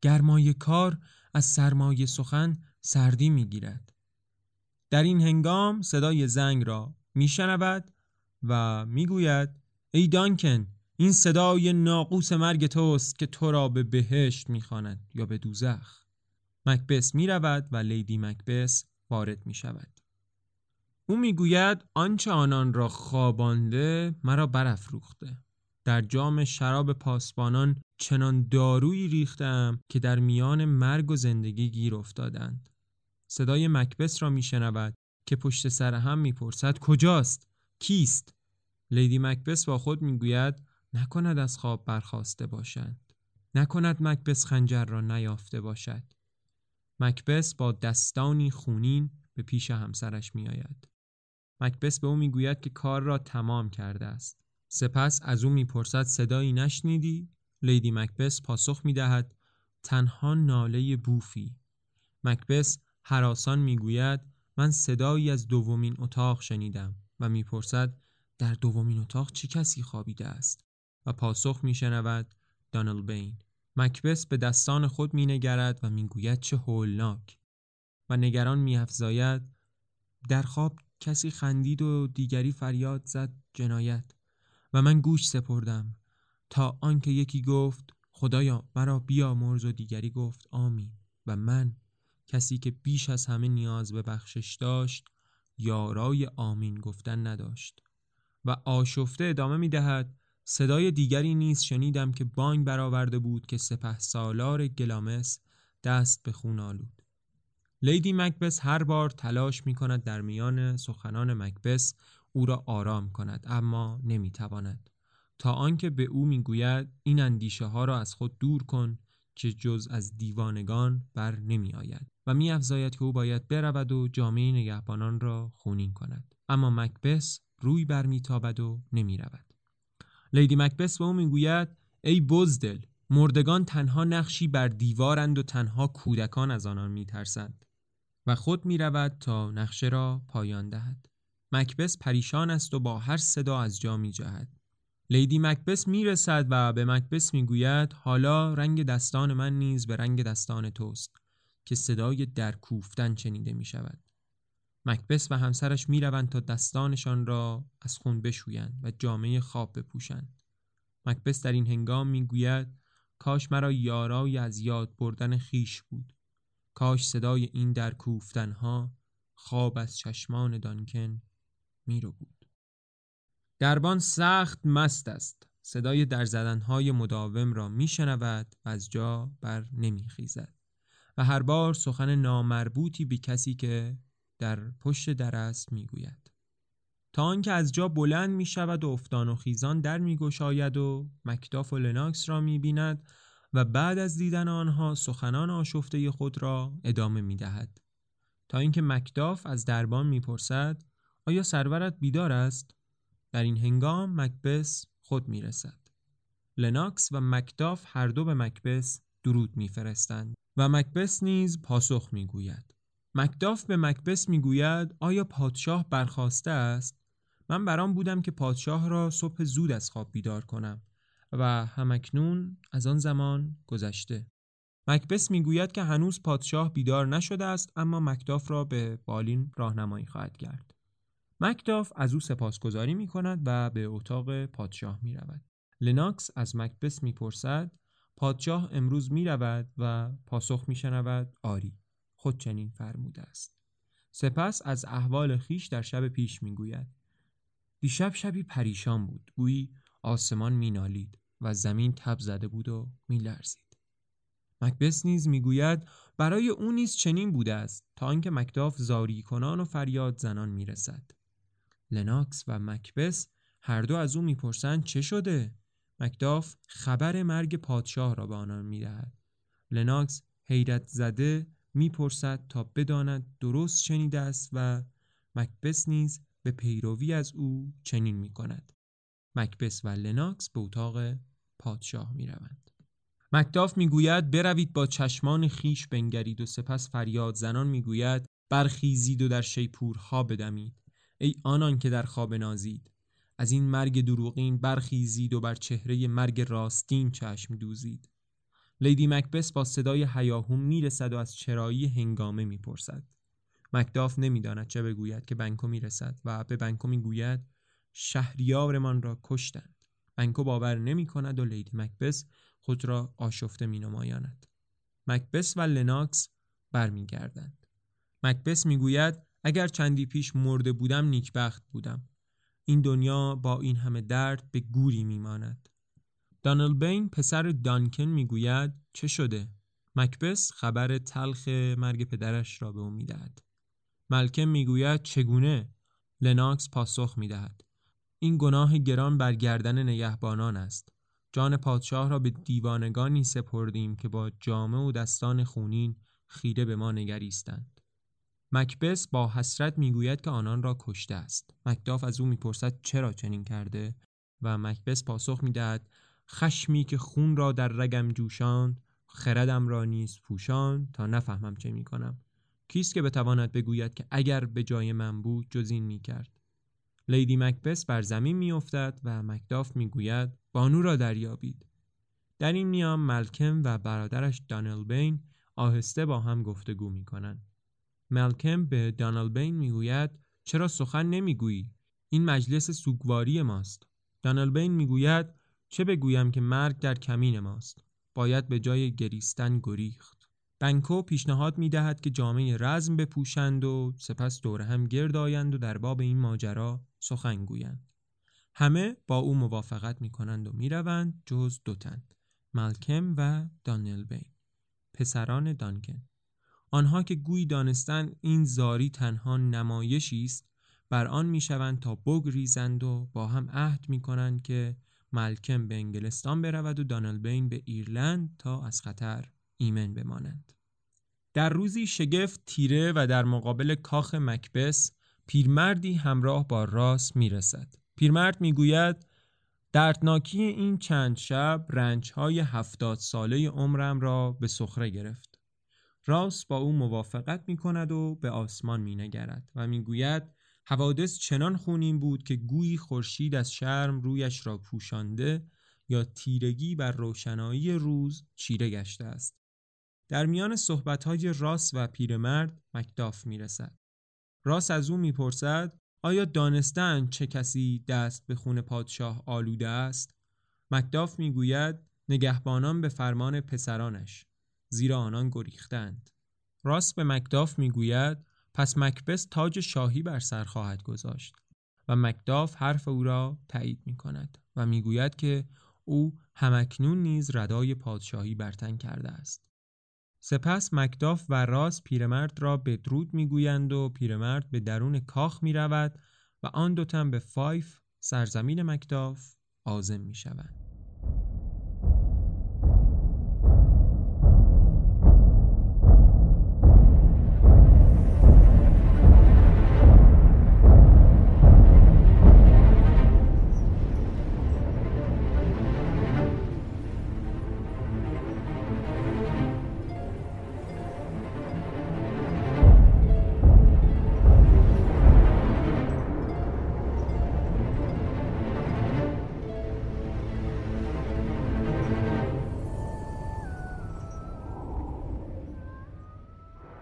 گرمای کار از سرمایه سخن سردی می‌گیرد. در این هنگام صدای زنگ را میشنود و می‌گوید ای دانکن این صدای ناقوس مرگ توست که تو را به بهشت می‌خواند یا به دوزخ. مکبس می رود و لیدی مکبس وارد می شود او می‌گوید آنچه آنان را خوابانده مرا برافروخته. در جام شراب پاسبانان چنان دارویی ریختم که در میان مرگ و زندگی گیر افتادند. صدای مکبس را میشنود که پشت سر هم می‌پرسد کجاست کیست لیدی مکبس با خود می‌گوید نکند از خواب برخواسته باشند نکند مکبس خنجر را نیافته باشد مکبس با دستانی خونین به پیش همسرش می آید. مکبس به او می‌گوید که کار را تمام کرده است. سپس از او می‌پرسد صدایی نشنیدی؟ لیدی مکبس پاسخ می‌دهد تنها ناله بوفی. مکبس حراسان می‌گوید من صدایی از دومین اتاق شنیدم و می‌پرسد در دومین اتاق چه کسی خوابیده است؟ و پاسخ میشنود دانل بین. مکبس به دستان خود مینگرد و می‌گوید چه هولناک. و نگران میافزاید در خواب کسی خندید و دیگری فریاد زد جنایت. و من گوش سپردم. تا آنکه یکی گفت خدایا مرا بیامرز و دیگری گفت آمین. و من کسی که بیش از همه نیاز به بخشش داشت یارای آمین گفتن نداشت و آشفته ادامه می دهد صدای دیگری نیز شنیدم که بانگ برآورده بود که سپه سالار گلامس دست به خون آلود. لیدی مکبس هر بار تلاش می کند در میان سخنان مکبس او را آرام کند اما نمی تواند تا آنکه به او می‌گوید این اندیشه ها را از خود دور کن که جز از دیوانگان بر نمی آید و می افزاید که او باید برود و جامعه نگهبانان را خونین کند. اما مکبس روی برمیتابد و نمی رود لیدی مکبس به او می‌گوید ای بزدل مردگان تنها نقشی بر دیوارند و تنها کودکان از آنان میترسند و خود می رود تا نقشه را پایان دهد. مکبس پریشان است و با هر صدا از جا می جهد. لیدی مکبس می رسد و به مکبس می گوید حالا رنگ دستان من نیز به رنگ دستان توست. که صدای در کوفتن شنیده می شود. مکبس و همسرش می روند تا دستانشان را از خون بشویند و جامعه خواب بپوشند. مکبس در این هنگام می گوید کاش مرا یارای از یاد بردن خیش بود. کاش صدای این در کوفتنها خواب از چشمان دانکن میرو بود. دربان سخت مست است. صدای در زدنهای مداوم را میشنود و از جا بر نمیخیزد و هر بار سخن نامربوطی به کسی که در پشت در است می‌گوید تا آنکه از جا بلند می شود و افتان و خیزان در می گشاید و مکداف و لناکس را می بیند و بعد از دیدن آنها سخنان آشفته خود را ادامه می دهد. تا اینکه مکداف از دربان می‌پرسد آیا سرورت بیدار است؟ در این هنگام مکبس خود می‌رسد. لناکس و مکداف هر دو به مکبس درود میفرستند و مکبس نیز پاسخ می‌گوید. مکداف به مکبس می‌گوید آیا پادشاه برخواسته است؟ من برام بودم که پادشاه را صبح زود از خواب بیدار کنم و همکنون از آن زمان گذشته. مکبس می‌گوید که هنوز پادشاه بیدار نشده است اما مکداف را به بالین راهنمایی خواهد کرد. مکداف از او سپاسگزاری می کند و به اتاق پادشاه می رود. لناکس از مکبس می پرسد پادشاه امروز می رود و پاسخ می شنود آری خود چنین فرموده است. سپس از احوال خیش در شب پیش می گوید. دیشب شبی پریشان بود گویی آسمان می نالید و زمین تب زده بود و می لرزید. مکبس نیز می‌گوید برای او نیز چنین بوده است تا آنکه مکداف زاری کنان و فریاد زنان می‌رسد لناکس و مکبس هر دو از او می‌پرسند چه شده مکداف خبر مرگ پادشاه را به آنان می‌دهد. لناکس حیرت زده می‌پرسد تا بداند درست شنیده است و مکبس نیز به پیروی از او چنین می‌کند. مکبس و لناکس به اتاق پادشاه می‌روند. مکداف می‌گوید بروید با چشمان خیش بنگرید و سپس فریاد زنان می‌گوید برخیزید و در شیپورها بدمید. ای آنان که در خواب نازید از این مرگ دروغین برخیزید و بر چهره مرگ راستین چشم دوزید لیدی مکبس با صدای هیاهوم می‌رسد و از چرایی هنگامه می‌پرسد مکداف نمی‌داند چه بگوید که بنکو می‌رسد و به بنکو می‌گوید شهریارمان را کشتند بنکو باور نمی کند و لیدی مکبس خود را آشفته می نمایاند. مکبس و لناکس برمیگردند. مکبس می‌گوید اگر چندی پیش مرده بودم نیکبخت بودم. این دنیا با این همه درد به گوری میماند. دانل بین پسر دانکن می‌گوید چه شده؟ مکبس خبر تلخ مرگ پدرش را به او می‌دهد. ملکم می‌گوید چگونه؟ لناکس پاسخ می‌دهد. این گناه گران بر گردن نگهبانان است. جان پادشاه را به دیوانگانی سپردیم که با جامه و دستان خونین خیره به ما نگریستند مکبس با حسرت می‌گوید که آنان را کشته است. مکداف از او می‌پرسد چرا چنین کرده و مکبس پاسخ می‌دهد خشمی که خون را در رگم جوشان خردم را نیز پوشان تا نفهمم چه می‌کنم. کیست که بتواند بگوید که اگر به جای من بود جز این می‌کرد؟ لیدی مکبس بر زمین میافتد و مکداف می‌گوید بانو را دریابید. در این میان ملکم و برادرش دانل بین آهسته با هم گفتگو می‌کنند. ملکم به دانل بین می‌گوید چرا سخن نمی‌گویی؟ این مجلس سوگواری ماست. دانل بین می‌گوید چه بگویم که مرگ در کمین ماست؟ باید به جای گریستن گریخت. بنکو پیشنهاد می دهد که جامعه رزم بپوشند و سپس دور هم گرد آیند و در باب این ماجرا سخن گویند. همه با او موافقت می کنند و می روند جز دو تن ملکم و دانیل بین. پسران دانکن. آنها که گویی دانستند این زاری تنها نمایشی است بر آن می‌شوند تا بگریزند و با هم عهد می کنند که ملکم به انگلستان برود و دانل بین به ایرلند تا از خطر ایمن بمانند. در روزی شگفت تیره و در مقابل کاخ مکبس پیرمردی همراه با راس می‌رسد. پیرمرد می‌گوید دردناکی این چند شب رنجهای هفتاد ساله عمرم را به سخره گرفت. راس با او موافقت می کند و به آسمان می نگرد و می گوید حوادث چنان خونین بود که گویی خورشید از شرم رویش را پوشانده یا تیرگی بر روشنایی روز چیره گشته است. در میان صحبتهای راس و پیرمرد مکداف می رسد. راس از او می‌پرسد آیا دانستن چه کسی دست به خون پادشاه آلوده است؟ مکداف می‌گوید نگهبانان به فرمان پسرانش زیرا آنان گریختند. راس به مکداف می‌گوید پس مکبس تاج شاهی بر سر خواهد گذاشت و مکداف حرف او را تایید می کند و می‌گوید که او همکنون نیز ردای پادشاهی برتن کرده است. سپس مکداف و راس پیرمرد را بدرود می‌گویند و پیرمرد به درون کاخ می رود و آن دوتن به فایف سرزمین مکداف آزم می شوند.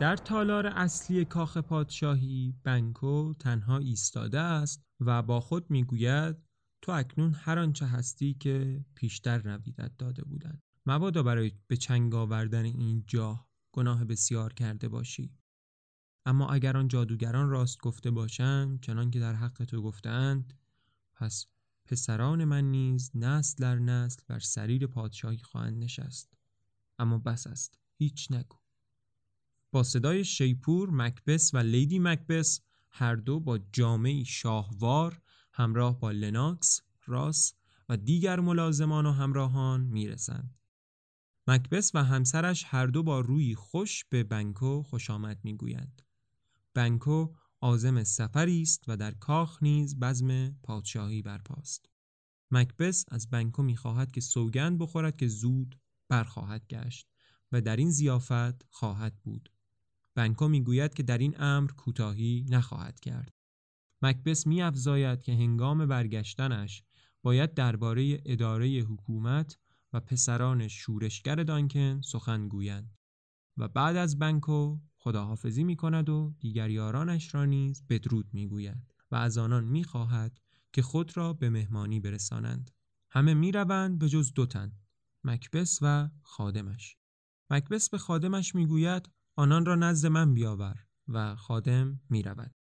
در تالار اصلی کاخ پادشاهی بنکو تنها ایستاده است و با خود می‌گوید تو اکنون هر آنچه هستی که پیشتر رویدت داده بودند. مبادا برای به چنگ آوردن این جاه گناه بسیار کرده باشی. اما اگر آن جادوگران راست گفته باشند چنان که در حق تو گفتند پس پسران من نیز نسل در نسل بر سریر پادشاهی خواهند نشست. اما بس است. هیچ نگو. با صدای شیپور مکبس و لیدی مکبس هر دو با جامعی شاهوار همراه با لناکس، راس و دیگر ملازمان و همراهان می‌رسند. مکبس و همسرش هر دو با روی خوش به بنکو خوش آمد می‌گویند. بنکو عازم سفری است و در کاخ نیز بزم پادشاهی برپاست. مکبس از بنکو می‌خواهد که سوگند بخورد که زود برخواهد گشت و در این زیافت خواهد بود. بنکو می‌گوید که در این امر کوتاهی نخواهد کرد. مکبس میافزاید که هنگام برگشتنش باید درباره اداره حکومت و پسران شورشگر دانکن سخن گویند و بعد از بنکو خداحافظی می کند و دیگر یارانش را نیز بدرود می گوید و از آنان می خواهد که خود را به مهمانی برسانند. همه می روند به جز دوتن مکبس و خادمش. مکبس به خادمش می گوید آنان را نزد من بیاور و خادم می رود.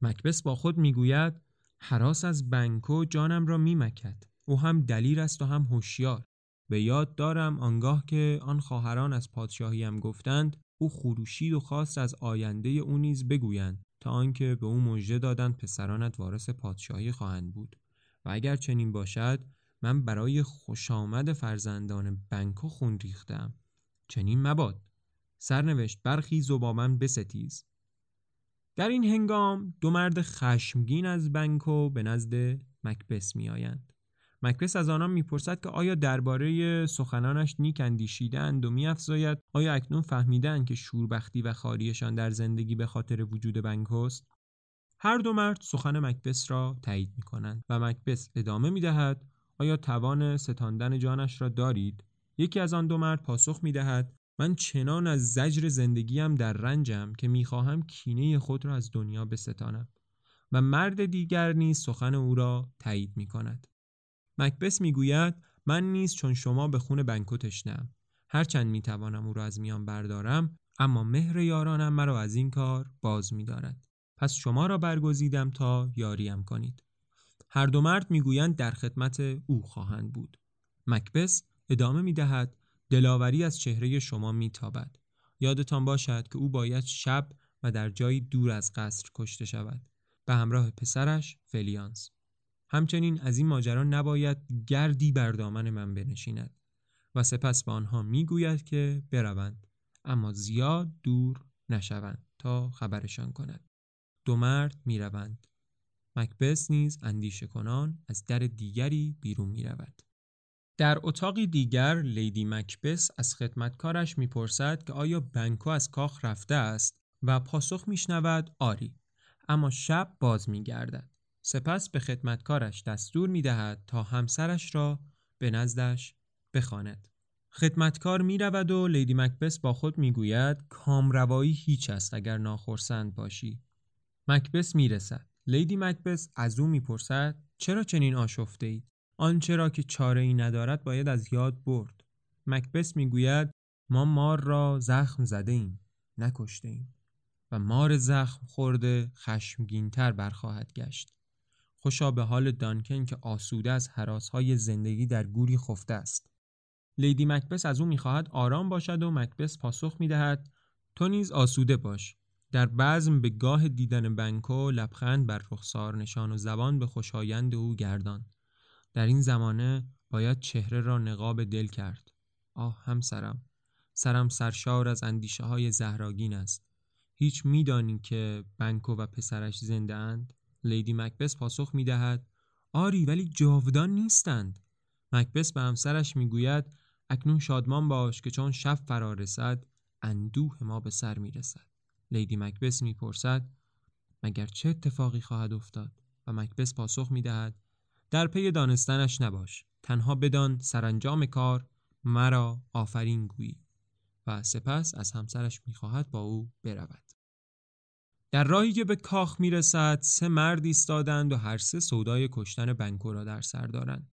مکبس با خود می گوید حراس از بنکو جانم را می مکد. او هم دلیر است و هم هوشیار. به یاد دارم آنگاه که آن خواهران از پادشاهیم گفتند او خروشید و خواست از آینده او نیز بگویند تا آنکه به او مژده دادند پسرانت وارث پادشاهی خواهند بود و اگر چنین باشد من برای خوش آمد فرزندان بنکو خون ریختم چنین مباد سرنوشت برخیز و با من بستیز در این هنگام دو مرد خشمگین از بنکو به نزد مکبس می آیند. مکبس از آنان می‌پرسد که آیا درباره سخنانش نیک اندیشیدند و میافزاید آیا اکنون فهمیدند که شوربختی و خاریشان در زندگی به خاطر وجود بنکوست هر دو مرد سخن مکبس را تایید می کنند و مکبس ادامه می دهد آیا توان ستاندن جانش را دارید؟ یکی از آن دو مرد پاسخ می دهد من چنان از زجر زندگیم در رنجم که می‌خواهم کینه خود را از دنیا بستانم و مرد دیگر نیز سخن او را تایید می کند. مکبس می‌گوید من نیز چون شما به خون بنکو تشنم هرچند می‌توانم او را از میان بردارم اما مهر یارانم مرا از این کار باز میدارد. پس شما را برگزیدم تا یاریم کنید. هر دو مرد می‌گویند در خدمت او خواهند بود. مکبس ادامه می‌دهد دلاوری از چهره شما میتابد. یادتان باشد که او باید شب و در جایی دور از قصر کشته شود. به همراه پسرش فلیانس. همچنین از این ماجرا نباید گردی بر دامن من بنشیند و سپس به آنها می‌گوید که بروند. اما زیاد دور نشوند تا خبرشان کند. دو مرد می‌روند. مکبس نیز اندیشه کنان از در دیگری بیرون می رود. در اتاقی دیگر لیدی مکبس از خدمتکارش می‌پرسد که آیا بنکو از کاخ رفته است و پاسخ میشنود آری اما شب باز میگردد. سپس به خدمتکارش دستور می‌دهد تا همسرش را به نزدش بخواند. خدمتکار می رود و لیدی مکبس با خود می‌گوید کامروایی هیچ است اگر ناخرسند باشی. مکبس می‌رسد. لیدی مکبس از او می‌پرسد چرا چنین آشفته اید آنچه را که چاره ای ندارد باید از یاد برد. مکبس می‌گوید ما مار را زخم زده ایم نکشته ایم و مار زخم خورده خشمگینتر برخواهد گشت. خوشا به حال دانکن که آسوده از حراسهای زندگی در گوری خفته است. لیدی مکبس از او می‌خواهد آرام باشد و مکبس پاسخ می‌دهد تو نیز آسوده باش. در بزم به گاه دیدن بنکو لبخند بر رخسار نشان و زبان به خوشایند او گردان. در این زمانه باید چهره را نقاب دل کرد. آه همسرم سرم. سرشار از اندیشه های زهراگین است. هیچ میدانی که بنکو و پسرش زنده اند؟ لیدی مکبس پاسخ می دهد آری ولی جاودان نیستند. مکبس به همسرش می‌گوید اکنون شادمان باش که چون شب فرا رسد اندوه ما به سر می رسد لیدی مکبس می‌پرسد مگر چه اتفاقی خواهد افتاد؟ و مکبس پاسخ می دهد در پی دانستنش نباش. تنها بدان سرانجام کار مرا آفرین گویی. و سپس از همسرش می‌خواهد با او برود. در راهی که به کاخ می‌رسد سه مرد ایستادند و هر سه سودای کشتن بنکو را در سر دارند.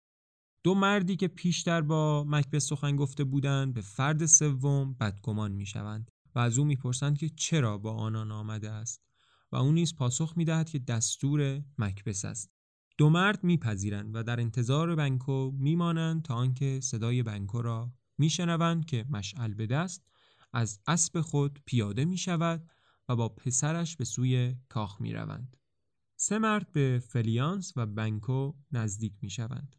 دو مردی که پیشتر با مکبس سخن گفته بودند به فرد سوم بدگمان می‌شوند و از او می‌پرسند که چرا با آنان آمده است. و او نیز پاسخ می‌دهد که دستور مکبس است. دو مرد میپذیرند و در انتظار بنکو میمانند تا آنکه صدای بنکو را میشنوند که مشعل به دست از اسب خود پیاده می‌شود و با پسرش به سوی کاخ می‌روند. سه مرد به فلیانس و بنکو نزدیک می‌شوند.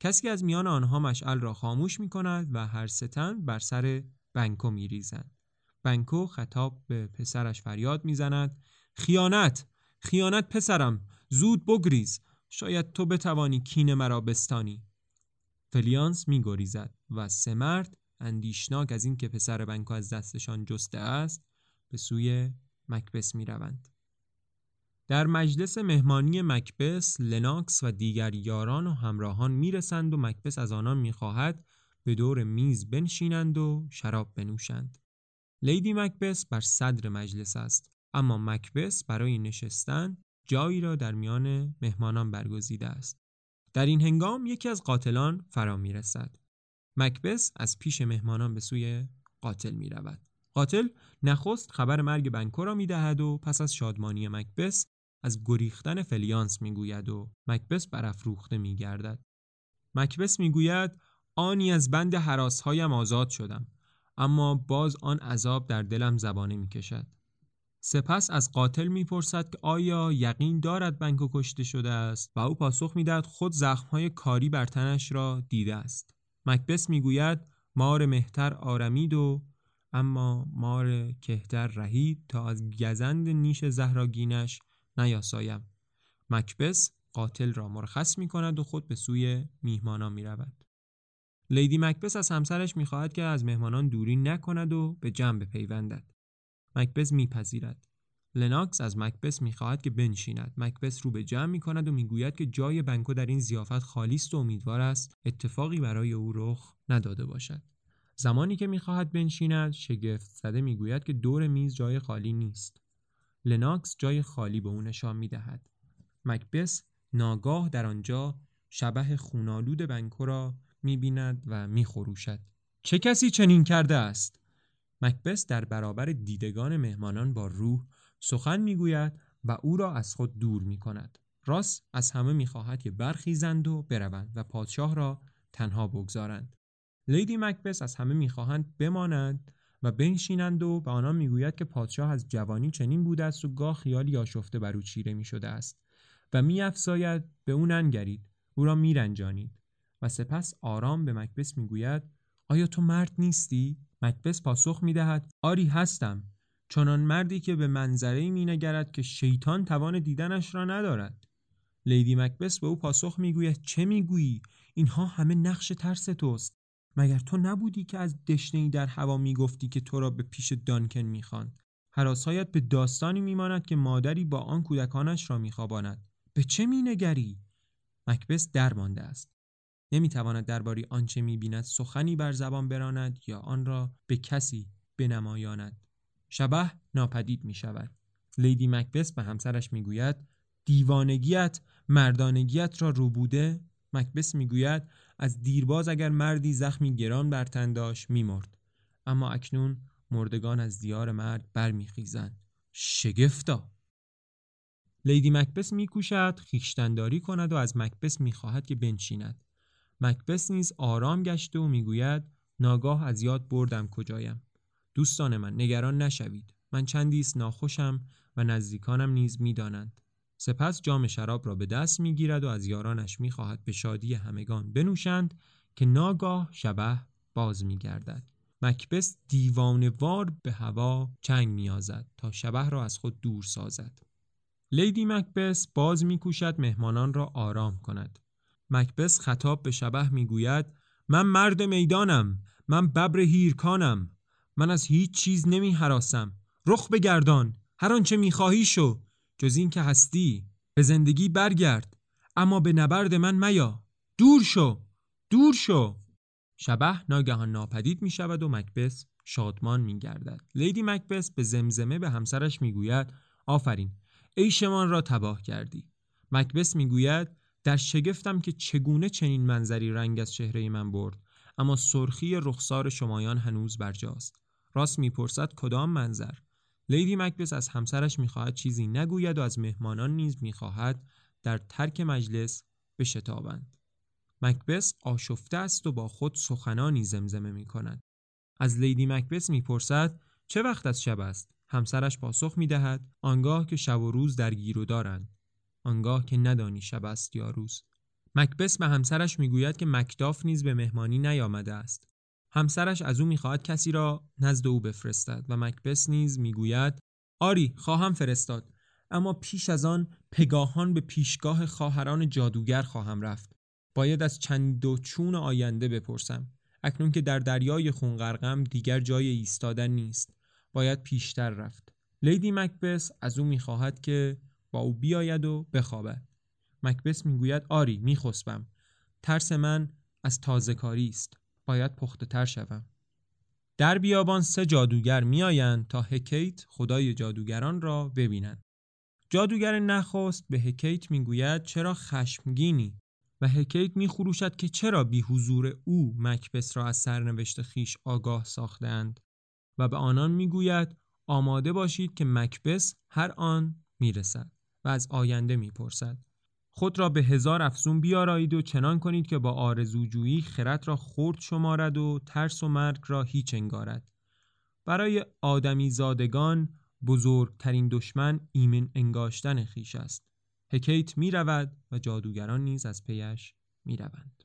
کسی از میان آنها مشعل را خاموش می کند و هر ستن بر سر بنکو می ریزند. بنکو خطاب به پسرش فریاد می‌زند خیانت! خیانت پسرم! زود بگریز! شاید تو بتوانی کین مرا بستانی. فلیانس میگریزد و سه مرد اندیشناک از اینکه پسر بنکو از دستشان جسته است به سوی مکبس می‌روند. در مجلس مهمانی مکبس لناکس و دیگر یاران و همراهان می‌رسند و مکبس از آنان می‌خواهد به دور میز بنشینند و شراب بنوشند. لیدی مکبس بر صدر مجلس است اما مکبس برای نشستن جایی را در میان مهمانان برگزیده است. در این هنگام یکی از قاتلان فرا می رسد مکبس از پیش مهمانان به سوی قاتل می رود قاتل نخست خبر مرگ بنکو را می دهد و پس از شادمانی مکبس از گریختن فلیانس می گوید و مکبس برافروخته می گردد مکبس می گوید آنی از بند حراسهایم آزاد شدم اما باز آن عذاب در دلم زبانه می کشد سپس از قاتل می‌پرسد که آیا یقین دارد بنکو کشته شده است و او پاسخ می‌دهد خود زخمهای کاری بر تنش را دیده است مکبس می‌گوید مار مهتر آرمید و اما مار کهتر رهید تا از گزند نیش زهراگینش نیاسایم مکبس قاتل را مرخص می کند و خود به سوی میهمانان می رود. لیدی مکبس از همسرش می خواهد که از مهمانان دوری نکند و به جمع بپیوندد. مکبس میپذیرد. لناکس از مکبس می‌خواهد که بنشیند. مکبس رو به جمع می کند و می‌گوید که جای بنکو در این زیافت خالی است و امیدوار است اتفاقی برای او رخ نداده باشد. زمانی که می‌خواهد بنشیند شگفت زده می‌گوید که دور میز جای خالی نیست. لناکس جای خالی به او نشان می‌دهد. مکبس ناگاه در آنجا شبه خونالود بنکو را می‌بیند و میخروشد. چه کسی چنین کرده است؟ مکبس در برابر دیدگان مهمانان با روح سخن می‌گوید و او را از خود دور می کند. راس از همه می‌خواهد که برخیزند و بروند و پادشاه را تنها بگذارند. لیدی مکبس از همه می‌خواهند بمانند و بنشینند و به آنان می‌گوید که پادشاه از جوانی چنین بوده است و گاه خیالی آشفته بر او چیره می شده است و میافزاید به او ننگرید او را میرنجانید و سپس آرام به مکبس می‌گوید آیا تو مرد نیستی مکبس پاسخ می‌دهد آری هستم چنان مردی که به منظره می نگرد که شیطان توان دیدنش را ندارد. لیدی مکبس به او پاسخ می‌گوید چه می‌گویی؟ اینها همه نقش ترس توست. مگر تو نبودی که از دشنهای در هوا می‌گفتی که تو را به پیش دانکن می‌خواند؟ حراسهایت به داستانی میماند که مادری با آن کودکانش را میخواباند. به چه مینگری؟ مکبس درمانده است. نمی‌تواند درباره آنچه می‌بیند سخنی بر زبان براند یا آن را به کسی بنمایاند. شبه ناپدید می شود لیدی مکبس به همسرش می‌گوید دیوانگیت مردانگیت را رو بوده؟ مکبس می‌گوید از دیرباز اگر مردی زخمی گران بر تن داشت میمرد. اما اکنون مردگان از دیار مرد برمیخیزند. شگفتا! لیدی مکبس میکوشد خیشتنداری کند و از مکبس می‌خواهد که بنشیند. مکبس نیز آرام گشته و می‌گوید ناگاه از یاد بردم کجایم. دوستان من نگران نشوید. من چندیست ناخوشم و نزدیکانم نیز می‌دانند. سپس جام شراب را به دست می‌گیرد و از یارانش می‌خواهد به شادی همگان بنوشند که ناگاه شبه باز میگردد. مکبس دیوانوار به هوا چنگ میازد تا شبه را از خود دور سازد. لیدی مکبس باز میکوشد مهمانان را آرام کند. مکبس خطاب به شبه می‌گوید من مرد می‌دانم من ببر هیرکانم من از هیچ چیز نمی حراسم رخ بگردان هر آنچه می‌خواهی شو جز این که هستی به زندگی برگرد اما به نبرد من میا دور شو دور شو. شبه ناگهان ناپدید می شود و مکبس شادمان می گردد لیدی مکبس به زمزمه به همسرش می گوید آفرین عیشمان را تباه کردی. مکبس می گوید در شگفتم که چگونه چنین منظری رنگ از چهره من برد اما سرخی رخسار شمایان هنوز برجاست راست می‌پرسد کدام منظر لیدی مکبس از همسرش می‌خواهد چیزی نگوید و از مهمانان نیز می‌خواهد در ترک مجلس بشتابند مکبس آشفته است و با خود سخنانی زمزمه می کند. از لیدی مکبس می‌پرسد چه وقت از شب است؟ همسرش پاسخ می دهد آنگاه که شب و روز در گیر و دارند. آنگاه که ندانی شب است یا روز. مکبس به همسرش می‌گوید که مکداف نیز به مهمانی نیامده است. همسرش از او می‌خواهد کسی را نزد او بفرستد و مکبس نیز می‌گوید آری خواهم فرستاد. اما پیش از آن پگاهان به پیشگاه خواهران جادوگر خواهم رفت. باید از چند و چون آینده بپرسم. اکنون که در دریای خونغرقم دیگر جای ایستادن نیست. باید پیشتر رفت. لیدی مکبس از او می‌خواهد که با او بیاید و بخوابد. مکبس می‌گوید آری میخسبم. ترس من از تازه کاری است. باید پخته تر شوم. در بیابان سه جادوگر میآیند تا هکیت خدای جادوگران را ببینند. جادوگر نخست به هکیت می‌گوید چرا خشمگینی؟ و هکیت میخروشد که چرا بی حضور او مکبس را از سرنوشت خیش آگاه ساختند و به آنان می‌گوید آماده باشید که مکبس هر آن می‌رسد. از آینده می‌پرسد خود را به هزار افزون بیارایید و چنان کنید که با آرزوجویی خرد را خورد شمارد و ترس و مرگ را هیچ انگارد برای آدمی زادگان بزرگترین دشمن ایمن انگاشتن خیش است هکیت می رود و جادوگران نیز از پیش می روند.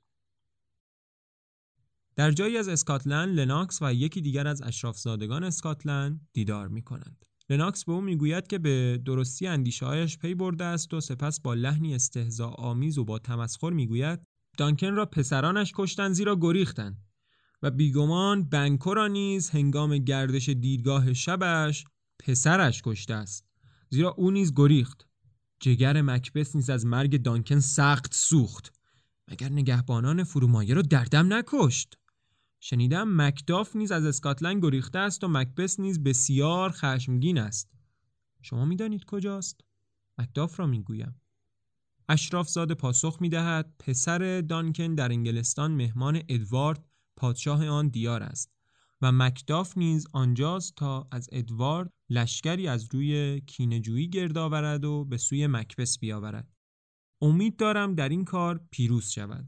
در جایی از اسکاتلند لناکس و یکی دیگر از اشرافزادگان اسکاتلند دیدار می کنند. لناکس به او می‌گوید که به درستی اندیشههایش پی برده است و سپس با لحنی استهزا آمیز و با تمسخر می‌گوید دانکن را پسرانش کشتند زیرا گریختند و بیگمان بنکو را نیز هنگام گردش دیرگاه شبش پسرش کشته است زیرا او نیز گریخت. جگر مکبس نیز از مرگ دانکن سخت سوخت مگر نگهبانان فرومایه را دردم نکشت؟ شنیدم مکداف نیز از اسکاتلند گریخته است و مکبس نیز بسیار خشمگین است. شما می‌دانید کجاست؟ مکداف را می‌گویم. اشراف زاده پاسخ می‌دهد پسر دانکن در انگلستان مهمان ادوارد پادشاه آن دیار است و مکداف نیز آنجاست تا از ادوارد لشکری از روی کینجویی گرد آورد و به سوی مکبس بیاورد. امید دارم در این کار پیروز شود.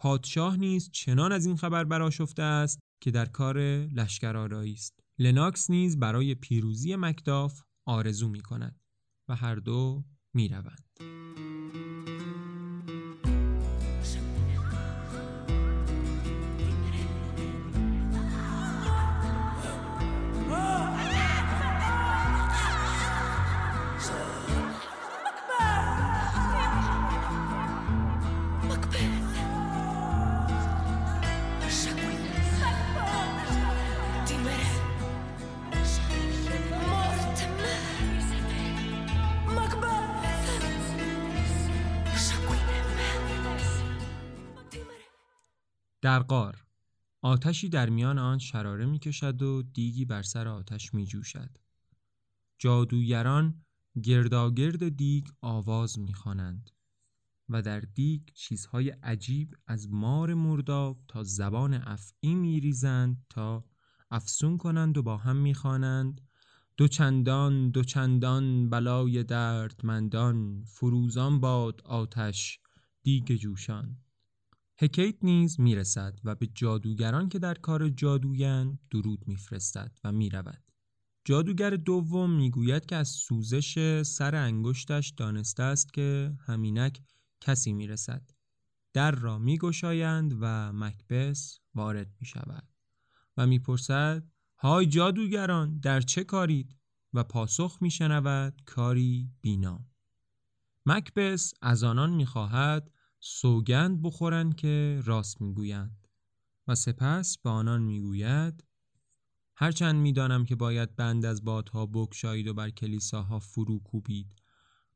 پادشاه نیز چنان از این خبر براشفته است که در کار لشکرآرایی است لناکس نیز برای پیروزی مکداف آرزو می کند و هر دو می روند. در قار آتشی در میان آن شراره می کشد و دیگی بر سر آتش می جوشد. جادوگران گرداگرد دیگ آواز می خوانند و در دیگ چیزهای عجیب از مار مرداب تا زبان افعی می ریزند تا افسون کنند و با هم می خوانند دو چندان دو چندان بلای دردمندان فروزان باد آتش دیگ جوشان. هکیت نیز می‌رسد و به جادوگران که در کار جادویند درود میفرستد و می‌رود. جادوگر دوم می‌گوید که از سوزش سر انگشتش دانسته است که همینک کسی می‌رسد. در را میگشایند و مکبس وارد می شود و می‌پرسد های جادوگران در چه کارید؟ و پاسخ میشنود کاری بینا. مکبس از آنان می‌خواهد سوگند بخورند که راست می‌گویند. و سپس به آنان می‌گوید هرچند می‌دانم که باید بند از بادها بکشایید و بر کلیساها فرو کوبید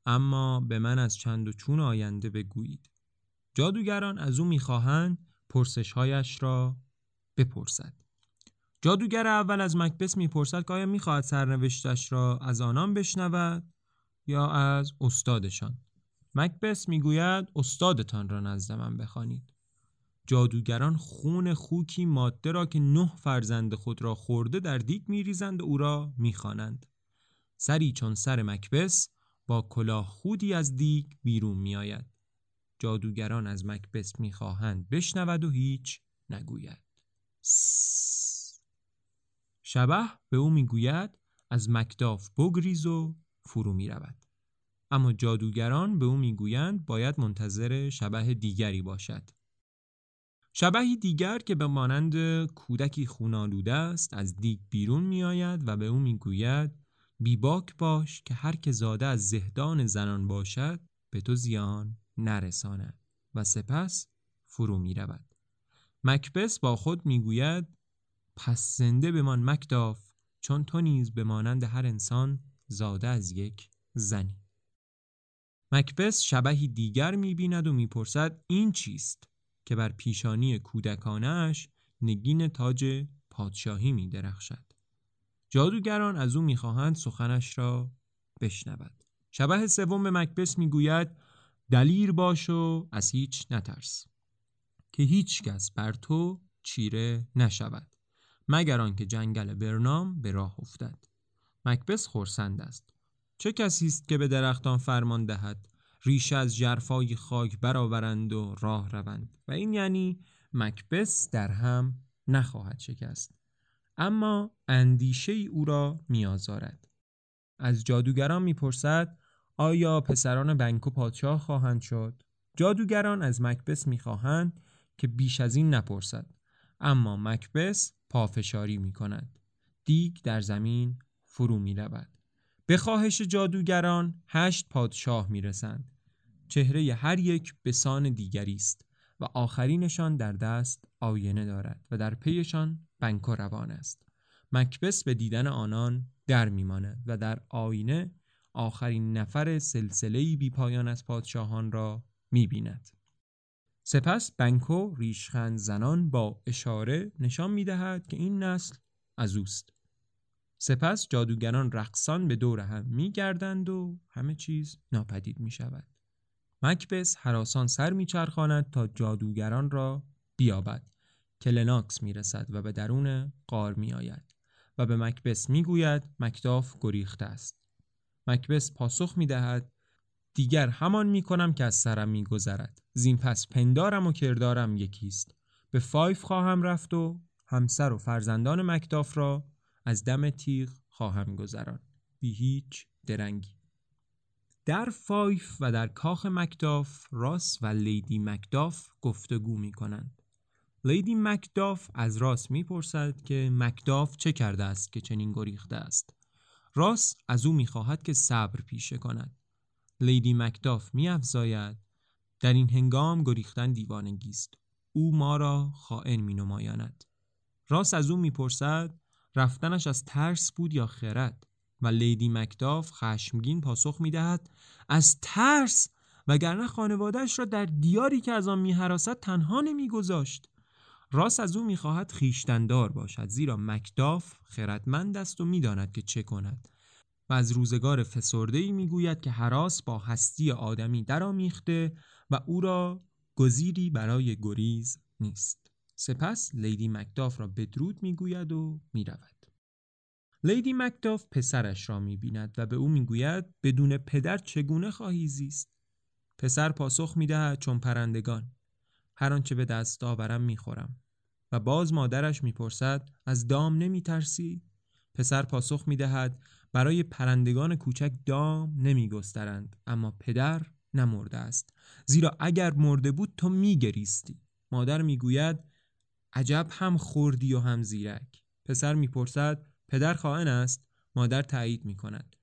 اما به من از چند و چون آینده بگویید. جادوگران از او می‌خواهند پرسشهایش را بپرسد. جادوگر اول از مکبس می‌پرسد که آیا می‌خواهد سرنوشتش را از آنان بشنود یا از استادشان؟ مکبس می‌گوید استادتان را نزد من بخوانید. جادوگران خون خوکی ماده را که نه فرزند خود را خورده در دیگ میریزند و او را می‌خوانند. سری چون سر مکبس با کلاه خودی از دیگ بیرون میآید. جادوگران از مکبس می‌خواهند بشنود و هیچ نگوید. شبه به او می‌گوید از مکداف بگریز و فرو می‌رود. اما جادوگران به او می‌گویند باید منتظر شبه دیگری باشد. شبهی دیگر که به مانند کودکی خونالوده است از دیگ بیرون میآید و به او می‌گوید بیباک باش که هر که زاده از زهدان زنان باشد به تو زیان نرساند. و سپس فرو می رود. مکبس با خود می‌گوید پس زنده بمان مکداف چون تو نیز به مانند هر انسان زاده از یک زنی. مکبس شبهی دیگر می‌بیند و می‌پرسد این چیست؟ که بر پیشانی کودکانش نگین تاج پادشاهی میدرخشد. جادوگران از او می‌خواهند سخنش را بشنود. شبه سوم به مکبس می‌گوید دلیر باش و از هیچ نترس که هیچ کس بر تو چیره نشود مگر آنکه جنگل برنام به راه افتد. مکبس خورسند است. چه کسی است که به درختان فرمان دهد ریشه از جرفای خاک برآورند و راه روند و این یعنی مکبس در هم نخواهد شکست اما اندیشه ای او را میآزارد از جادوگران می‌پرسد آیا پسران بنکو پادشاه خواهند شد؟ جادوگران از مکبس می‌خواهند که بیش از این نپرسد اما مکبس پافشاری می کند. دیگ در زمین فرو می رود. به خواهش جادوگران هشت پادشاه می رسند. چهره هر یک به سان دیگری است و آخرینشان در دست آینه دارد و در پیشان بنکو روان است. مکبس به دیدن آنان در میماند و در آینه آخرین نفر سلسله بی پایان از پادشاهان را می بیند. سپس بنکو ریشخند زنان با اشاره نشان می دهد که این نسل از اوست. سپس جادوگران رقصان به دور هم می گردند و همه چیز ناپدید می شود. مکبس حراسان سر می چرخاند تا جادوگران را بیابد. لناکس می رسد و به درون غار می آید و به مکبس می گوید مکداف گریخته است. مکبس پاسخ می دهد دیگر همان می کنم که از سرم می گذرد. زین پس پندارم و کردارم یکیست. به فایف خواهم رفت و همسر و فرزندان مکداف را از دم تیغ خواهم گذراند. بی هیچ درنگی. در فایف و در کاخ مکداف راس و لیدی مکداف گفتگو می کنند. لیدی مکداف از راس می‌پرسد که مکداف چه کرده است که چنین گریخته است. راس از او می‌خواهد که صبر پیشه کند. لیدی مکداف میافزاید در این هنگام گریختن دیوانگی است. او ما را خائن می نمایاند. راس از او می‌پرسد رفتنش از ترس بود یا خرد و لیدی مکداف خشمگین پاسخ می‌دهد از ترس وگرنه خانوادهش را در دیاری که از آن میهراسد تنها نمیگذاشت. راس از او می‌خواهد خیشتندار باشد زیرا مکداف خردمند است و می‌داند که چه کند. و از روزگار فسرده ای می‌گوید که حراس با هستی آدمی درآمیخته و او را گزیری برای گریز نیست. سپس لیدی مکداف را بدرود می‌گوید و می‌رود. لیدی مکداف پسرش را می‌بیند و به او می‌گوید بدون پدر چگونه خواهی زیست؟ پسر پاسخ می‌دهد چون پرندگان. هر آنچه به دست آورم می‌خورم. و باز مادرش می‌پرسد از دام نمیترسی؟ پسر پاسخ می‌دهد برای پرندگان کوچک دام نمیگسترند اما پدر نمرده است. زیرا اگر مرده بود تو میگریستی. مادر می‌گوید عجب هم خوردی و هم زیرک. پسر می‌پرسد پدر خائن است؟ مادر تایید می‌کند.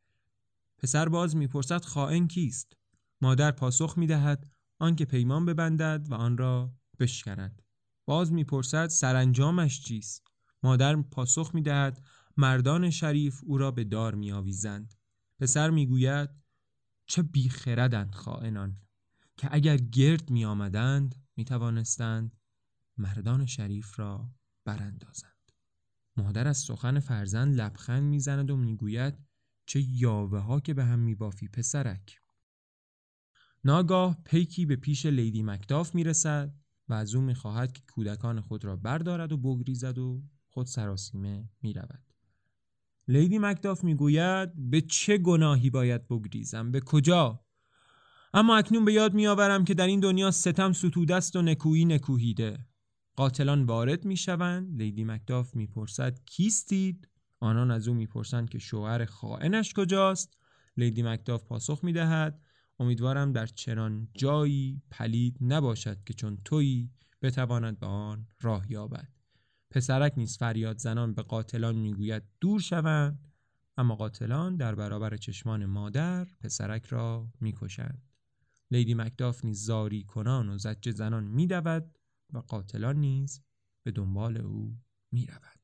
پسر باز می‌پرسد خائن کیست؟ مادر پاسخ می‌دهد آنکه پیمان ببندد و آن را بشکند. باز می‌پرسد سرانجامش چیست؟ مادر پاسخ می‌دهد مردان شریف او را به دار میآویزند. پسر می‌گوید چه بیخردند خائنان! که اگر گرد می آمدند می توانستند مردان شریف را براندازند. مادر از سخن فرزند لبخند می‌زند و می‌گوید چه یاوه ها که به هم میبافی پسرک. ناگاه پیکی به پیش لیدی مکداف می‌رسد و از او می‌خواهد که کودکان خود را بردارد و بگریزد و خود سراسیمه می‌رود. لیدی مکداف می‌گوید به چه گناهی باید بگریزم؟ به کجا؟ اما اکنون به یاد میآورم که در این دنیا ستم ستوده است و نکویی نکوهیده. قاتلان وارد می‌شوند. لیدی مکداف می‌پرسد کیستید؟ آنان از او می‌پرسند که شوهر خائنش کجاست. لیدی مکداف پاسخ می‌دهد امیدوارم در چنان جایی پلید نباشد که چون تویی بتواند به آن راه یابد. پسرک نیز فریاد زنان به قاتلان می‌گوید دور شوند. اما قاتلان در برابر چشمان مادر پسرک را می‌کشند. لیدی مکداف نیز زاری کنان و زجه زنان میدود. و قاتلان نیز به دنبال او می‌رود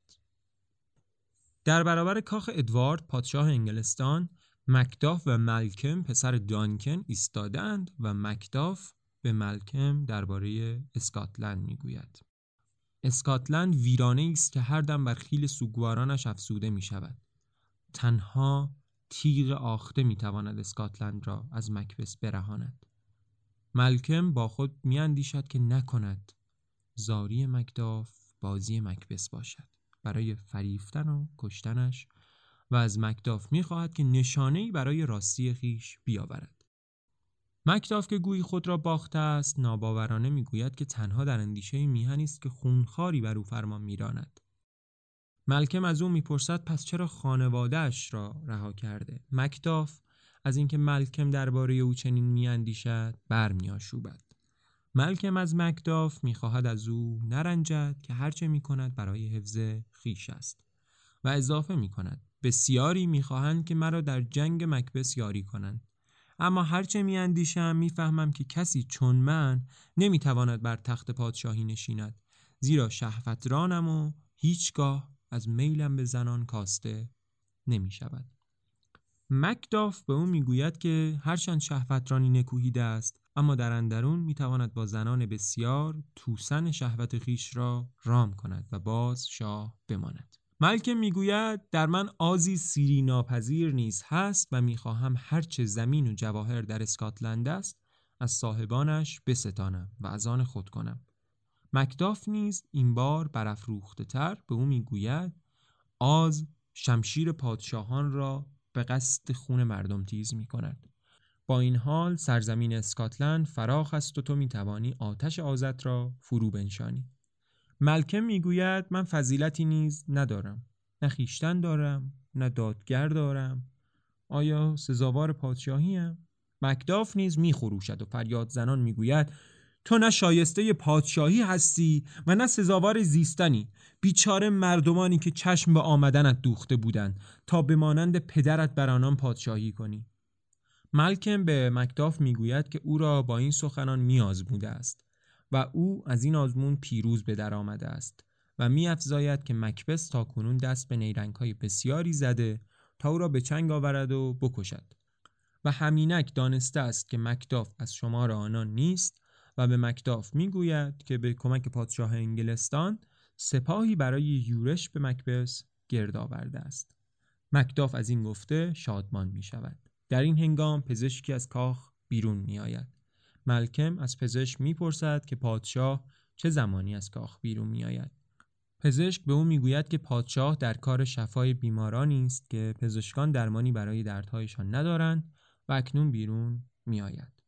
در برابر کاخ ادوارد پادشاه انگلستان مکداف و ملکم پسر دانکن ایستادند و مکداف به ملکم درباره اسکاتلند می‌گوید اسکاتلند ویرانه است که هر دم بر خیل سوگوارانش افسوده می شود. تنها تیغ آخته می تواند اسکاتلند را از مکبس برهاند. ملکم با خود می اندیشد که نکند زاری مکداف بازی مکبس باشد. برای فریفتن و کشتنش و از مکداف می خواهد که نشانه برای راستی خیش بیاورد. مکداف که گویی خود را باخته است ناباورانه می‌گوید که تنها در اندیشه میهنی است که خونخاری بر او فرمان میراند. ملکم از او می‌پرسد پس چرا خانوادهش را رها کرده؟ مکداف از اینکه ملکم درباره او چنین میاندیشد برمیآشوبد. ملکم از مکداف می‌خواهد از او نرنجد که هرچه می‌کند برای حفظ خیش است و اضافه می‌کند. بسیاری می‌خواهند که مرا در جنگ مکبس یاری کنند. اما هرچه میاندیشم می‌فهمم که کسی چون من نمی‌تواند بر تخت پادشاهی نشیند. زیرا شهوترانم و هیچگاه از میلم به زنان کاسته نمی شود. مکداف به او می‌گوید که هرچند شهوترانی نکوهیده است اما در اندرون می‌تواند با زنان بسیار توسن شهوت خیش را رام کند و باز شاه بماند ملکه می‌گوید در من آزی سیری ناپذیر نیز هست و می‌خواهم هرچه زمین و جواهر در اسکاتلند است از صاحبانش بستانم و از آن خود کنم مکداف نیز این بار برافروخته تر به او می‌گوید آز شمشیر پادشاهان را به قصد خون مردم تیز می کند. با این حال سرزمین اسکاتلند فراخ است و تو می توانی آتش آزت را فرو بنشانی. ملکم می‌گوید من فضیلتی نیز ندارم نه خیشتن دارم نه دادگر دارم آیا سزاوار پادشاهی هم؟ مکداف نیز میخروشد و فریاد زنان می‌گوید تو نه شایسته پادشاهی هستی و نه سزاوار زیستنی بیچاره مردمانی که چشم به آمدنت دوخته بودند تا به مانند پدرت بر آنان پادشاهی کنی ملکم به مکداف می‌گوید که او را با این سخنان میآزموده است و او از این آزمون پیروز به در آمده است و میافزاید که مکبس تا کنون دست به نیرنگ های بسیاری زده تا او را به چنگ آورد و بکشد و همینک دانسته است که مکداف از شمار آنان نیست و به مکداف می‌گوید که به کمک پادشاه انگلستان سپاهی برای یورش به مکبس گرد آورده است. مکداف از این گفته شادمان می شود در این هنگام پزشکی از کاخ بیرون می آید ملکم از پزشک می‌پرسد که پادشاه چه زمانی از کاخ بیرون می آید پزشک به او می‌گوید که پادشاه در کار شفای بیمارانی است که پزشکان درمانی برای دردهایشان ندارند و اکنون بیرون می آید.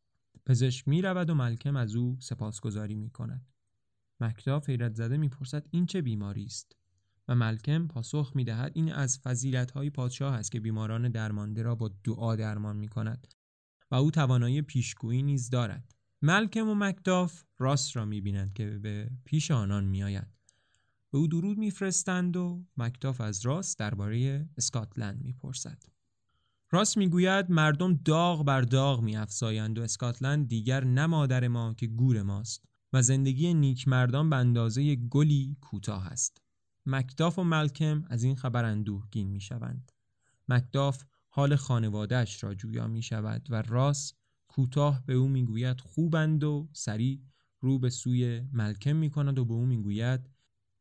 پزشک می رود و ملکم از او سپاسگزاری می کند. مکدا حیرت زده می‌پرسد این چه بیماری است و ملکم پاسخ می دهد این از فضیلت های پادشاه است که بیماران درمانده را با دعا درمان می کند و او توانایی پیشگویی نیز دارد. ملکم و مکداف راست را می بینند که به پیش آنان می آید. به او درود میفرستند و مکداف از راست درباره اسکاتلند می‌پرسد. راست می‌گوید مردم داغ بر داغ میافزایند و اسکاتلند دیگر نه مادر ما که گور ماست و زندگی نیک مردان به اندازه گلی کوتاه است. مکداف و ملکم از این خبر اندوهگین می‌شوند. مکداف حال خانوادهش را جویا می شود و راست کوتاه به او می‌گوید خوبند و سریع رو به سوی ملکم می کند و به او می‌گوید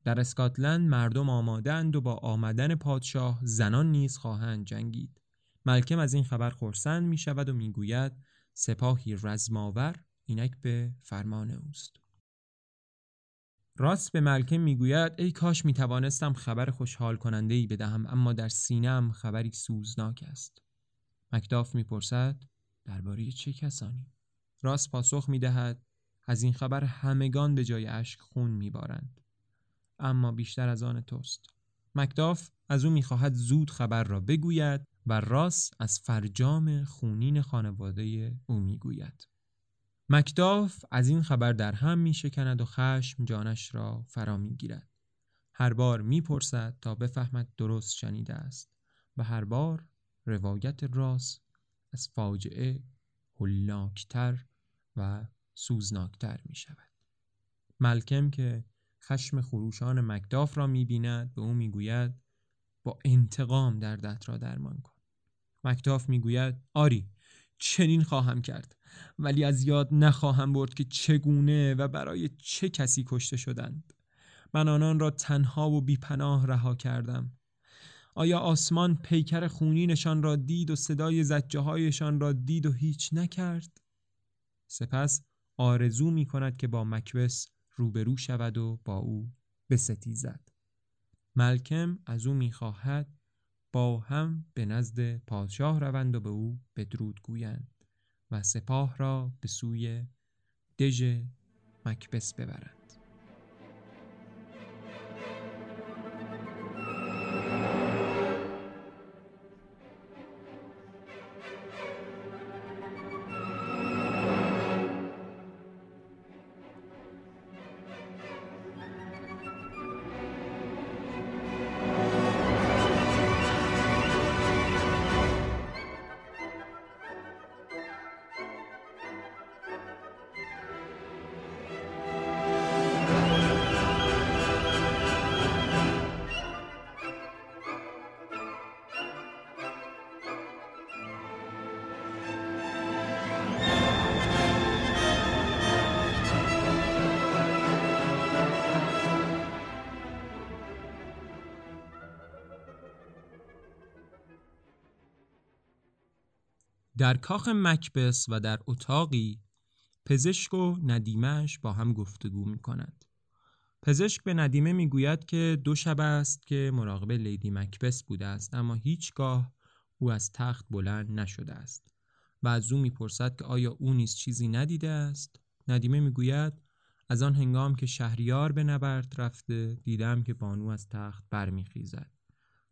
در اسکاتلند مردم آمادند و با آمدن پادشاه زنان نیز خواهند جنگید ملکم از این خبر خرسند می شود و می‌گوید سپاهی رزماور اینک به فرمان اوست راست به ملکم می‌گوید ای کاش می توانستم خبر خوشحال کننده ای بدهم اما در سینم خبری سوزناک است. مکداف می‌پرسد درباره چه کسانی؟ راست پاسخ می دهد از این خبر همگان به جای اشک خون میبارند. اما بیشتر از آن توست. مکداف از او می‌خواهد زود خبر را بگوید و راست از فرجام خونین خانواده او می‌گوید. مکداف از این خبر در هم میشکند و خشم جانش را فرا می‌گیرد. هر بار می‌پرسد تا بفهمد درست شنیده است. و هر بار روایت راست از فاجعه هولناکتر و سوزناکتر می شود. ملکم که خشم خروشان مکداف را می‌بیند به او می‌گوید با انتقام دردت را درمان کن. مکداف می‌گوید آری چنین خواهم کرد. ولی از یاد نخواهم برد که چگونه و برای چه کسی کشته شدند. من آنان را تنها و بیپناه رها کردم. آیا آسمان پیکر خونینشان را دید و صدای زجه هایشان را دید و هیچ نکرد؟ سپس آرزو می کند که با مکبس روبرو شود و با او بستیزد. ملکم از او می‌خواهد با هم به نزد پادشاه روند و به او بدرود گویند و سپاه را به سوی دژ مکبس ببرند. در کاخ مکبس و در اتاقی پزشک و ندیمش با هم گفتگو می کند. پزشک به ندیمه می‌گوید که دو شب است که مراقب لیدی مکبس بوده است اما هیچگاه او از تخت بلند نشده است و از او می‌پرسد که آیا او نیز چیزی ندیده است ندیمه می‌گوید از آن هنگام که شهریار به نبرد رفته دیدم که بانو از تخت برمیخیزد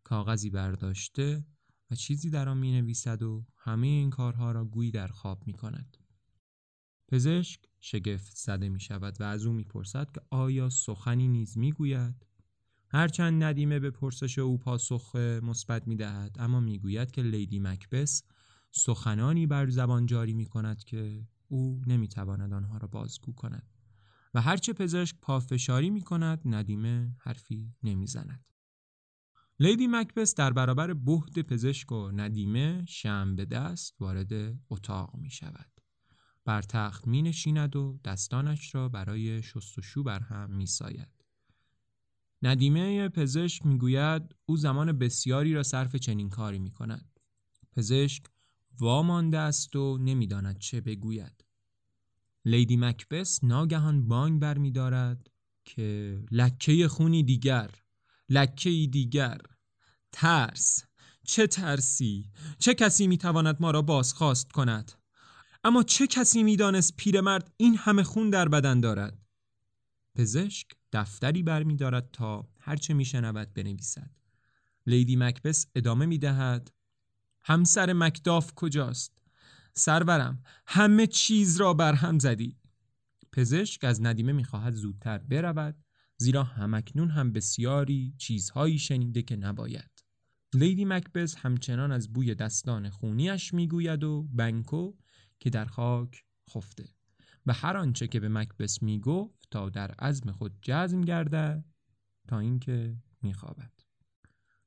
کاغذی برداشته و چیزی در آن می نویسد و همه این کارها را گویی در خواب می کند. پزشک شگفت زده می شود و از او می پرسد که آیا سخنی نیز می گوید؟ هرچند ندیمه به پرسش او پاسخ مثبت می دهد اما می گوید که لیدی مکبس سخنانی بر زبان جاری می کند که او نمی تواند آنها را بازگو کند و هرچه پزشک پافشاری می کند ندیمه حرفی نمی زند. لیدی مکبس در برابر بهد پزشک و ندیمه شم به دست وارد اتاق می شود. بر تخت می نشیند و دستانش را برای شستشو بر هم می ساید. ندیمه پزشک می گوید او زمان بسیاری را صرف چنین کاری می کند. پزشک وامانده است و نمی‌داند چه بگوید. لیدی مکبس ناگهان بانگ بر می دارد که لکه خونی دیگر لکه ای دیگر. ترس. چه ترسی؟ چه کسی می‌تواند ما را بازخواست کند؟ اما چه کسی می‌دانست پیرمرد این همه خون در بدن دارد؟ پزشک دفتری برمیدارد تا هرچه میشنود بنویسد. لیدی مکبس ادامه می‌دهد. همسر مکداف کجاست؟ سرورم همه چیز را برهم زدی. پزشک از ندیمه می‌خواهد زودتر برود. زیرا همکنون هم بسیاری چیزهایی شنیده که نباید. لیدی مکبس همچنان از بوی دستان خونیش می‌گوید و بنکو که در خاک خفته. و هر آنچه که به مکبس می‌گفت تا در عزم خود جزم گرده تا اینکه میخوابد.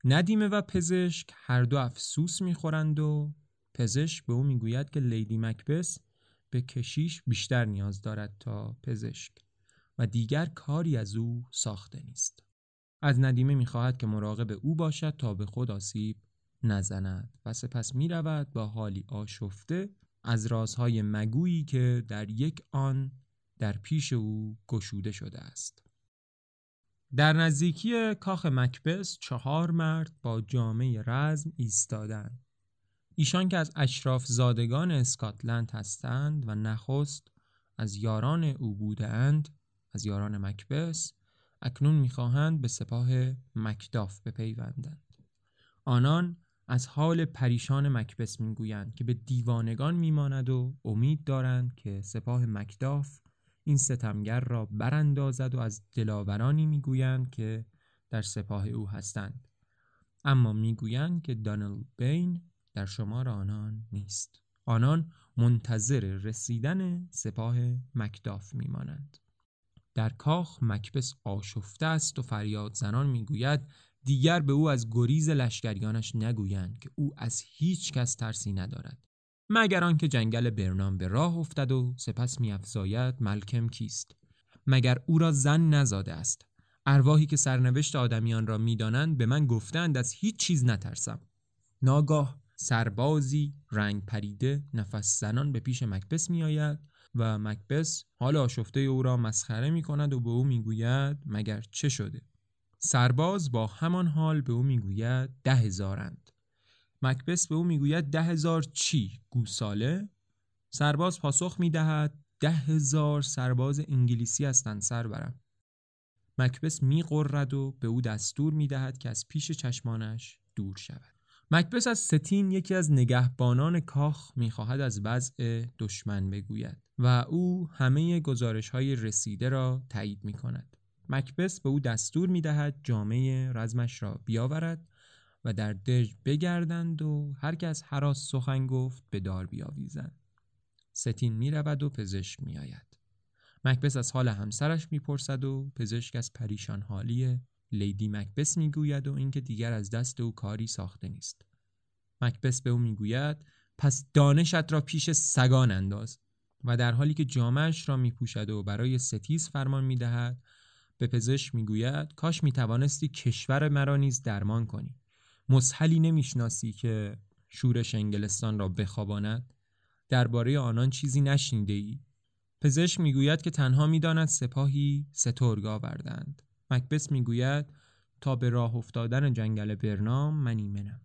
ندیمه و پزشک هر دو افسوس می‌خورند و پزشک به او می‌گوید که لیدی مکبس به کشیش بیشتر نیاز دارد تا پزشک و دیگر کاری از او ساخته نیست. از ندیمه می‌خواهد که مراقب او باشد تا به خود آسیب نزند و سپس می رود با حالی آشفته از رازهای مگویی که در یک آن در پیش او گشوده شده است. در نزدیکی کاخ مکبس چهار مرد با جامعه رزم ایستادند. ایشان که از اشراف زادگان اسکاتلند هستند و نخست از یاران او بودند از یاران مکبس اکنون می‌خواهند به سپاه مکداف بپیوندند. آنان از حال پریشان مکبس می‌گویند که به دیوانگان میماند و امید دارند که سپاه مکداف این ستمگر را براندازد و از دلاورانی می‌گویند که در سپاه او هستند. اما می‌گویند که دانل بین در شمار آنان نیست. آنان منتظر رسیدن سپاه مکداف میمانند. در کاخ مکبس آشفته است و فریاد زنان می‌گوید دیگر به او از گریز لشکریانش نگویند که او از هیچ کس ترسی ندارد. مگر آنکه جنگل برنام به راه افتد و سپس میافزاید ملکم کیست؟ مگر او را زن نزاده است؟ ارواحی که سرنوشت آدمیان را می‌دانند به من گفتند از هیچ چیز نترسم. ناگاه سربازی رنگ پریده نفس زنان به پیش مکبس میآید و مکبس حال آشفته او را مسخره می کند و به او می‌گوید مگر چه شده؟ سرباز با همان حال به او می‌گوید ده هزارند. مکبس به او می‌گوید ده هزار چی؟ گوساله؟ سرباز پاسخ می‌دهد ده هزار سرباز انگلیسی هستند سرورم مکبس میقرد و به او دستور می‌دهد که از پیش چشمانش دور شود. مکبس از ستین یکی از نگهبانان کاخ می‌خواهد از وضع دشمن بگوید و او همه گزارش های رسیده را تایید می کند. مکبس به او دستور می دهد جامعه رزمش را بیاورد و در دژ بگردند و هر کس حراس سخن گفت به دار بیاویزند. ستین می رود و پزشک می آید. مکبس از حال همسرش می‌پرسد و پزشک از پریشان حالی لیدی مکبس می‌گوید و اینکه دیگر از دست او کاری ساخته نیست. مکبس به او می‌گوید پس دانشت را پیش سگان انداز و در حالی که جامعش را میپوشد و برای ستیز فرمان می‌دهد به پزشک می‌گوید کاش می‌توانستی کشور مرا نیز درمان کنی. مسحلی نمی‌شناسی که شورش انگلستان را بخواباند. درباره آنان چیزی نشنیده ای پزشک می‌گوید که تنها می‌داند سپاهی سترگ آوردند. مکبس می‌گوید تا به راه افتادن جنگل برنام من ایمنم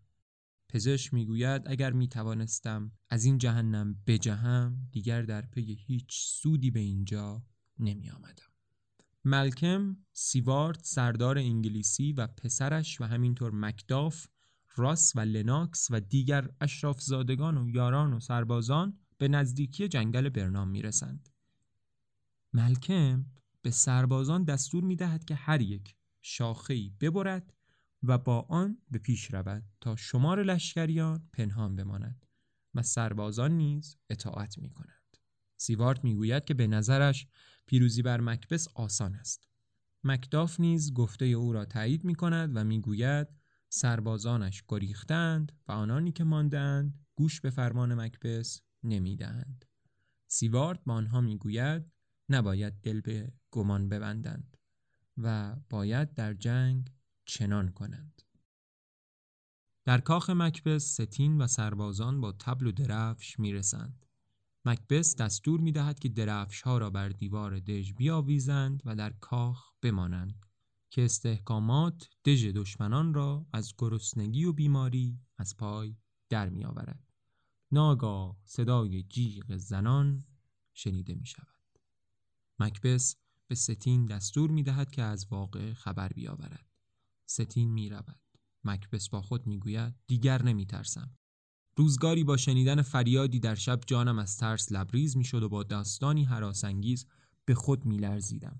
پزشک می‌گوید اگر می توانستم از این جهنم بجهم دیگر در پی هیچ سودی به اینجا نمی آمدم. ملکم سیوارد سردار انگلیسی و پسرش و همینطور مکداف راس و لناکس و دیگر اشراف زادگان و یاران و سربازان به نزدیکی جنگل برنام می رسند. ملکم به سربازان دستور می دهد که هر یک شاخهی ببرد و با آن به پیش رود تا شمار لشکریان پنهان بماند و سربازان نیز اطاعت می کنند. سیوارد می گوید که به نظرش پیروزی بر مکبس آسان است. مکداف نیز گفته او را تایید می کند و می گوید سربازانش گریختند و آنانی که ماندند گوش به فرمان مکبس نمی‌دهند. سیوارد با آنها می‌گوید نباید دل به گمان ببندند و باید در جنگ چنان کنند. در کاخ مکبس ستین و سربازان با تبل و درفش می‌رسند. مکبس دستور می دهد که درفش ها را بر دیوار دژ بیاویزند و در کاخ بمانند که استحکامات دژ دشمنان را از گرسنگی و بیماری از پای در می آورد. ناگاه صدای جیغ زنان شنیده می شود. مکبس به ستین دستور می دهد که از واقع خبر بیاورد. ستین می رود. مکبس با خود می گوید دیگر نمی ترسم. روزگاری با شنیدن فریادی در شب جانم از ترس لبریز می شد و با داستانی حراسانگیز به خود می لرزیدم.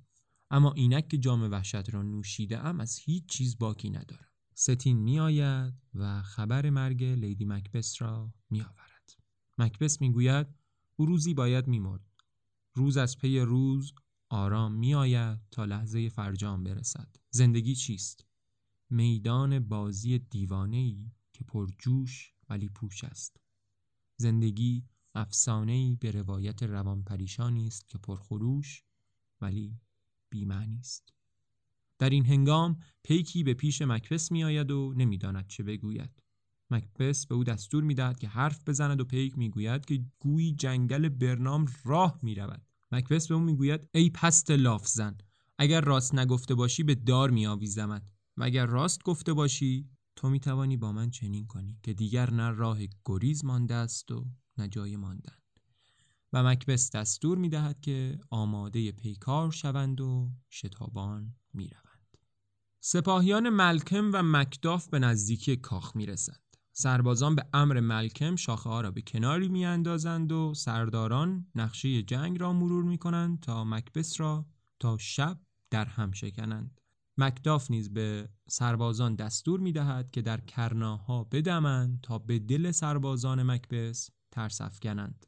اما اینک که جام وحشت را نوشیده ام از هیچ چیز باکی ندارم. سیتن می آید و خبر مرگ لیدی مکبس را می آورد. مکبس می گوید او روزی باید می مرد. روز از پی روز آرام می آید تا لحظه فرجام برسد. زندگی چیست؟ میدان بازی دیوانه ای که پر جوش ولی پوچ است. زندگی افسانه ای به روایت روان پریشانی است که پر خروش ولی بیمعنی است. در این هنگام پیکی به پیش مکبس می آید و نمی‌داند چه بگوید. مکبس به او دستور می دهد که حرف بزند و پیک می گوید که گویی جنگل برنام راه می مکبس به او می گوید ای پست لاف زن اگر راست نگفته باشی به دار می آویزمد و اگر راست گفته باشی تو می توانی با من چنین کنی که دیگر نه راه گریز مانده است و نه جای ماندن و مکبس دستور می دهد که آماده پیکار شوند و شتابان می روند. سپاهیان ملکم و مکداف به نزدیکی کاخ می رسند. سربازان به امر ملکم شاخه ها را به کناری می اندازند و سرداران نقشه جنگ را مرور می کنند تا مکبس را تا شب در هم شکنند. مکداف نیز به سربازان دستور می دهد که در کرناها بدمند تا به دل سربازان مکبس ترس افکنند.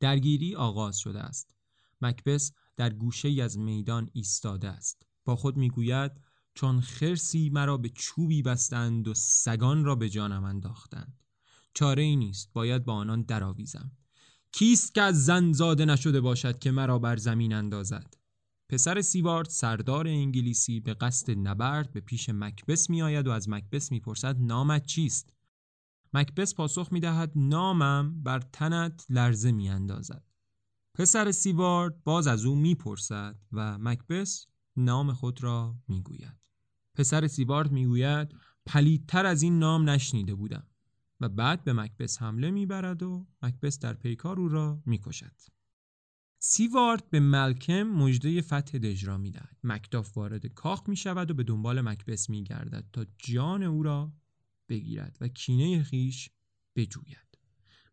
درگیری آغاز شده است. مکبس در گوشه از میدان ایستاده است. با خود می‌گوید چون خرسی مرا به چوبی بستند و سگان را به جانم انداختند. چاره ای نیست باید با آنان درآویزم. کیست که از زن زاده نشده باشد که مرا بر زمین اندازد؟ پسر سیوارد سردار انگلیسی به قصد نبرد به پیش مکبس می آید و از مکبس می پرسد نامت چیست؟ مکبس پاسخ می دهد نامم بر تنت لرزه می اندازد. پسر سیوارد باز از او می پرسد و مکبس نام خود را می گوید. پسر سیوارد می گوید پلیدتر از این نام نشنیده بودم و بعد به مکبس حمله می برد و مکبس در پیکار او را می کشد. سیوارد به ملکم مژده فتح دژ را می‌دهد. مکداف وارد کاخ می شود و به دنبال مکبس می گردد تا جان او را بگیرد و کینه خیش بجوید.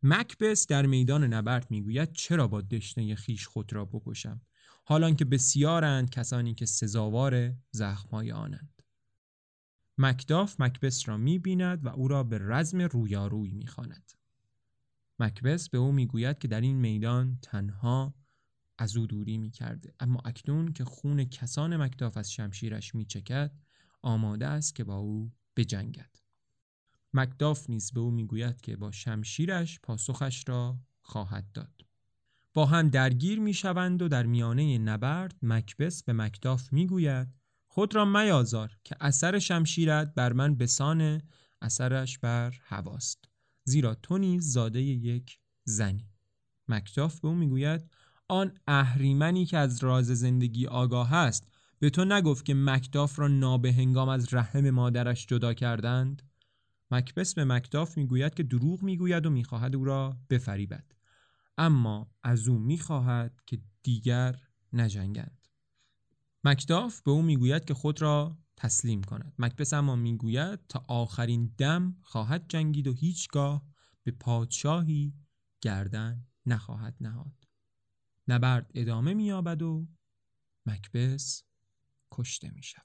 مکبس در میدان نبرد می‌گوید چرا با دشنه خیش خود را بکشم؟ حالان که بسیارند کسانی که سزاوار زخمای آنند. مکداف مکبس را می‌بیند و او را به رزم رویاروی می‌خواند. مکبس به او می‌گوید که در این میدان تنها از او دوری می‌کرده. اما اکنون که خون کسان مکداف از شمشیرش میچکد آماده است که با او بجنگد. مکداف نیز به او می‌گوید که با شمشیرش پاسخش را خواهد داد. با هم درگیر می‌شوند و در میانه نبرد مکبس به مکداف می‌گوید خود را میازار که اثر شمشیرت بر من بسان اثرش بر هواست. زیرا تو نیز زاده یک زنی. مکتاف به او می‌گوید آن اهریمنی که از راز زندگی آگاه است به تو نگفت که مکداف را نابهنگام از رحم مادرش جدا کردند؟ مکبس به مکداف می‌گوید که دروغ می‌گوید و می‌خواهد او را بفریبد. اما از او می‌خواهد که دیگر نجنگند. مکداف به او می‌گوید که خود را تسلیم کند مکبس اما می‌گوید تا آخرین دم خواهد جنگید و هیچگاه به پادشاهی گردن نخواهد نهاد نبرد ادامه مییابد و مکبس کشته می شود.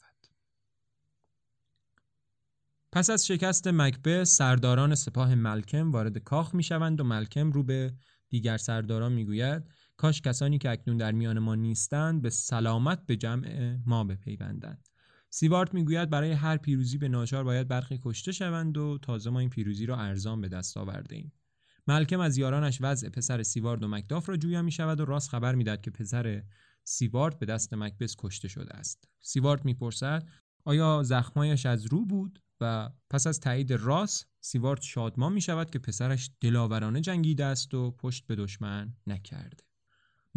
پس از شکست مکبس سرداران سپاه ملکم وارد کاخ می شوند و ملکم رو به دیگر سرداران می گوید کاش کسانی که اکنون در میان ما نیستند به سلامت به جمع ما بپیوندند. سیوارت می‌گوید برای هر پیروزی به ناچار باید برخی کشته شوند و تازه ما این پیروزی را ارزان به دست آورده ایم. ملکم از یارانش وضع پسر سیوارد و مکداف را جویا می شود و راست خبر می‌داد که پسر سیوارد به دست مکبس کشته شده است سیوارد می‌پرسد آیا زخمایش از رو بود و پس از تایید راس سیوارد شادمان می شود که پسرش دلاورانه جنگیده است و پشت به دشمن نکرده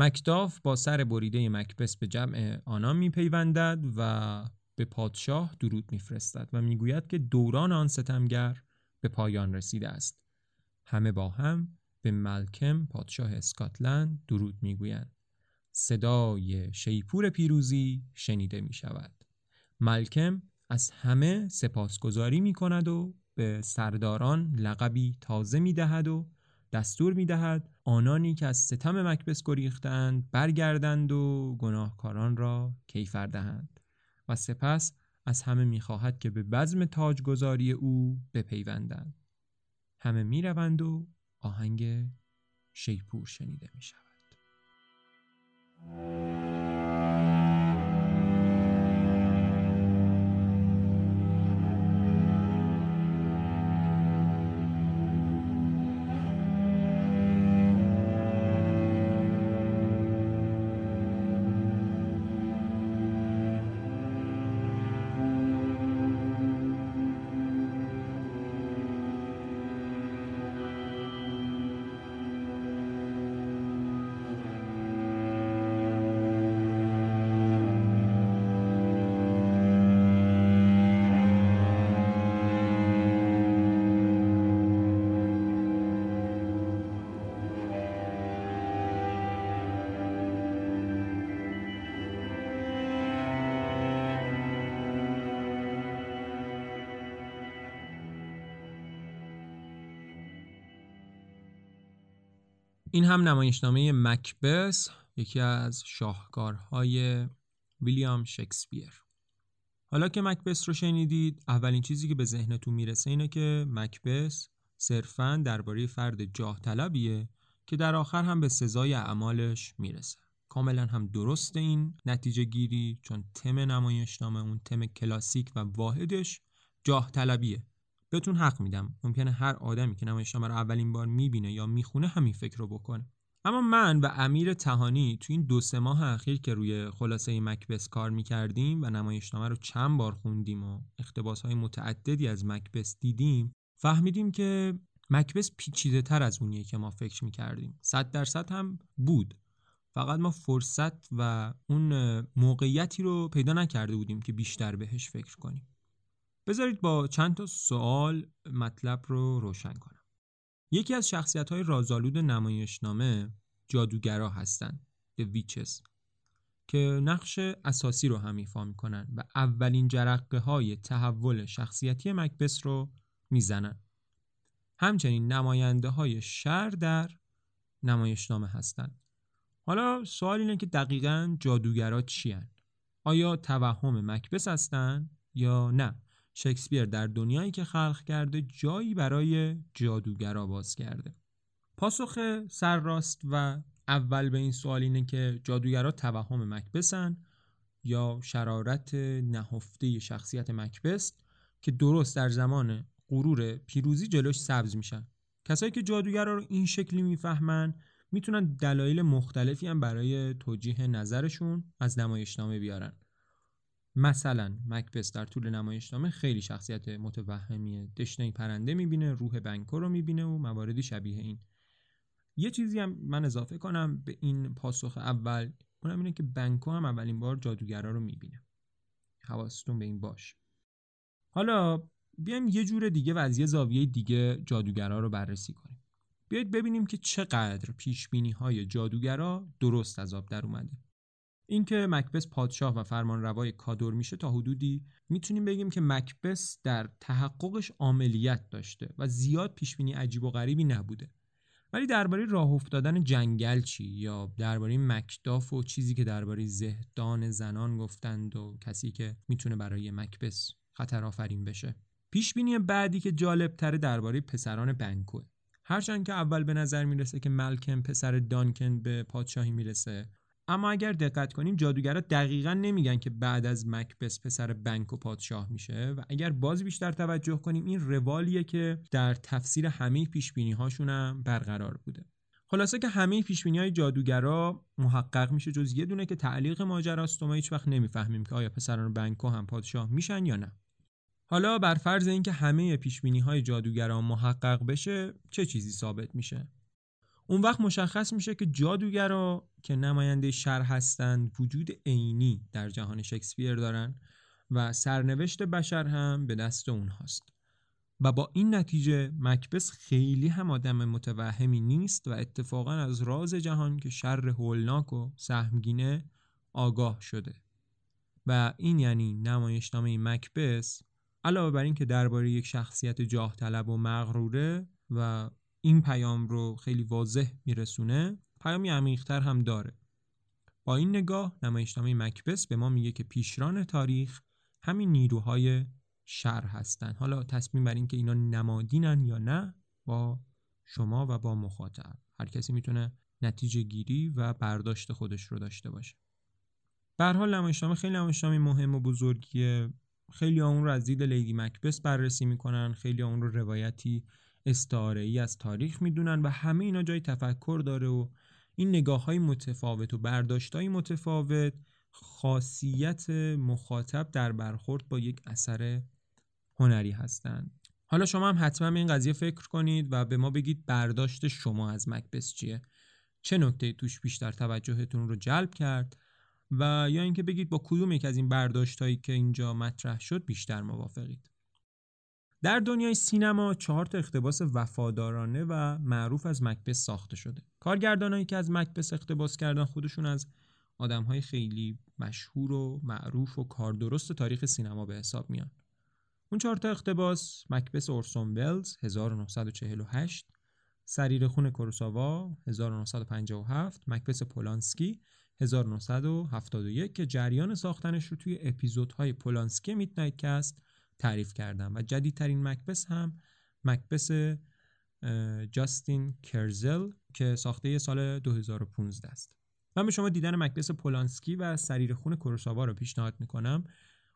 مکداف با سر بریده مکبس به جمع آنان میپیوندد و به پادشاه درود میفرستد و می‌گوید که دوران آن ستمگر به پایان رسیده است. همه با هم به ملکم پادشاه اسکاتلند درود می‌گویند. صدای شیپور پیروزی شنیده می شود ملکم از همه سپاسگزاری می کند و به سرداران لقبی تازه می دهد و دستور می دهد آنانی که از ستم مکبس گریختند برگردند و گناهکاران را کیفر دهند و سپس از همه می خواهد که به بزم تاجگذاری او بپیوندند. همه می روند و آهنگ شیپور شنیده می این هم نمایشنامه مکبس یکی از شاهکارهای ویلیام شکسپیر. حالا که مکبس رو شنیدید اولین چیزی که به ذهنتون می‌رسه اینه که مکبس صرفا درباره فرد جاه طلبیه که در آخر هم به سزای اعمالش می‌رسه. کاملا هم درست این نتیجه گیری چون تم نمایشنامه اون تم کلاسیک و واحدش جاه طلبیه بهتون حق میدم. ممکنه هر آدمی که نمایشنامه رو اولین بار می‌بینه یا می‌خونه همین فکر رو بکنه. اما من و امیر تهانی تو این دو سه ماه اخیر که روی خلاصه مکبس کار می‌کردیم و نمایشنامه رو چند بار خوندیم و اختباس های متعددی از مکبس دیدیم فهمیدیم که مکبس پیچیده تر از اونیه که ما فکر می‌کردیم. صد درصد هم بود. فقط ما فرصت و اون موقعیتی رو پیدا نکرده بودیم که بیشتر بهش فکر کنیم. بذارید با چند تا سوال مطلب رو روشن کنم. یکی از شخصیت های رازآلود نمایشنامه جادوگرا هستند The Witches که نقش اساسی رو هم ایفا می‌کنن و اولین جرقه های تحول شخصیتی مکبس رو می‌زنن. همچنین نماینده های شر در نمایشنامه هستند حالا سوال اینه که دقیقا جادوگرا چی آیا توهم مکبس هستند یا نه؟ شکسپیر در دنیایی که خلق کرده جایی برای جادوگرا باز کرده. پاسخ سرراست و اول به این سوال اینه که جادوگرا توهم مکبسن یا شرارت نهفته شخصیت مکبس که درست در زمان غرور پیروزی جلوش سبز میشن. کسایی که جادوگرا رو این شکلی می‌فهمن می‌تونن دلایل مختلفی هم برای توجیه نظرشون از نمایشنامه بیارن. مثلا مکبس در طول نمایشنامه خیلی شخصیت متوهمیه. دشنه پرنده می‌بینه روح بنکو رو می‌بینه و مواردی شبیه این. یه چیزی هم من اضافه کنم به این پاسخ اول اونم اینه که بنکو هم اولین بار جادوگرا رو می‌بینه. حواستون به این باش. حالا بیایم یه جور دیگه و از یه زاویه دیگه جادوگرا رو بررسی کنیم. بیایید ببینیم که چقدر پیش های جادوگرا درست از آب در اومده. اینکه مکبس پادشاه و فرمان روای کادور میشه تا حدودی می‌تونیم بگیم که مکبس در تحققش عملیت داشته و زیاد پیش بینی عجیب و غریبی نبوده. ولی درباره راه افتادن جنگل چی یا درباره مکداف و چیزی که درباره زهدان زنان گفتند و کسی که می‌تونه برای مکبس خطر آفرین بشه. پیش بینی بعدی که جالب تره درباره پسران بنکوه. هرچند که اول به نظر می‌رسه که ملکم پسر دانکن به پادشاهی می‌رسه اما اگر دقت کنیم جادوگرا دقیقا نمیگن که بعد از مکبس پسر بنک و پادشاه میشه و اگر باز بیشتر توجه کنیم این روالیه که در تفسیر همه پیش بینی برقرار بوده. خلاصه که همه پیش های جادوگرا محقق میشه جز یه دونه که تعلیق ماجراست و ما هیچ وقت نمی‌فهمیم که آیا پسران بنکو هم پادشاه میشن یا نه. حالا بر فرض اینکه همه پیش های جادوگرا محقق بشه چه چیزی ثابت میشه؟ اون وقت مشخص میشه که جادوگرا که نماینده شر هستند وجود عینی در جهان شکسپیر دارن و سرنوشت بشر هم به دست اونهاست و با این نتیجه مکبس خیلی هم آدم متوهمی نیست و اتفاقا از راز جهان که شر هولناک و سهمگینه آگاه شده. و این یعنی نمایشنامه مکبس علاوه بر اینکه درباره یک شخصیت جاه طلب و مغروره و این پیام رو خیلی واضح میرسونه. پیامی عمیقتر هم داره. با این نگاه نمایشنامه مکبس به ما میگه که پیشران تاریخ همین نیروهای شر هستن. حالا تصمیم بر این که اینا نمادینن یا نه با شما و با مخاطب. هر کسی می‌تونه نتیجه گیری و برداشت خودش رو داشته باشه. به حال نمایشنامه خیلی نمایشنامه مهم و بزرگیه. خیلی اون رو از دید لیدی مکبس بررسی می‌کنن. خیلی اون رو روایتی استعاره ای از تاریخ می‌دونن و همه اینا جای تفکر داره و این نگاه های متفاوت و برداشت های متفاوت خاصیت مخاطب در برخورد با یک اثر هنری هستند حالا شما هم حتما به این قضیه فکر کنید و به ما بگید برداشت شما از مکبس چیه. چه نکته توش بیشتر توجهتون رو جلب کرد و یا اینکه بگید با کدوم یک از این برداشت هایی که اینجا مطرح شد بیشتر موافقید. در دنیای سینما چهار تا اقتباس وفادارانه و معروف از مکبس ساخته شده. کارگردانایی که از مکبس اقتباس کردن خودشون از آدم های خیلی مشهور و معروف و کاردرست تاریخ سینما به حساب میان. اون چهار تا اقتباس مکبس اورسون ولز 1948 سریر خون کوروساوا 1957 مکبس پولانسکی 1971 که جریان ساختنش رو توی اپیزودهای پولانسکی Midnight Cast تعریف کردم. و جدیدترین مکبس هم مکبس جاستین کرزل که ساخته سال 2015 است. من به شما دیدن مکبس پولانسکی و سریر خون کوروساوا رو پیشنهاد می‌کنم.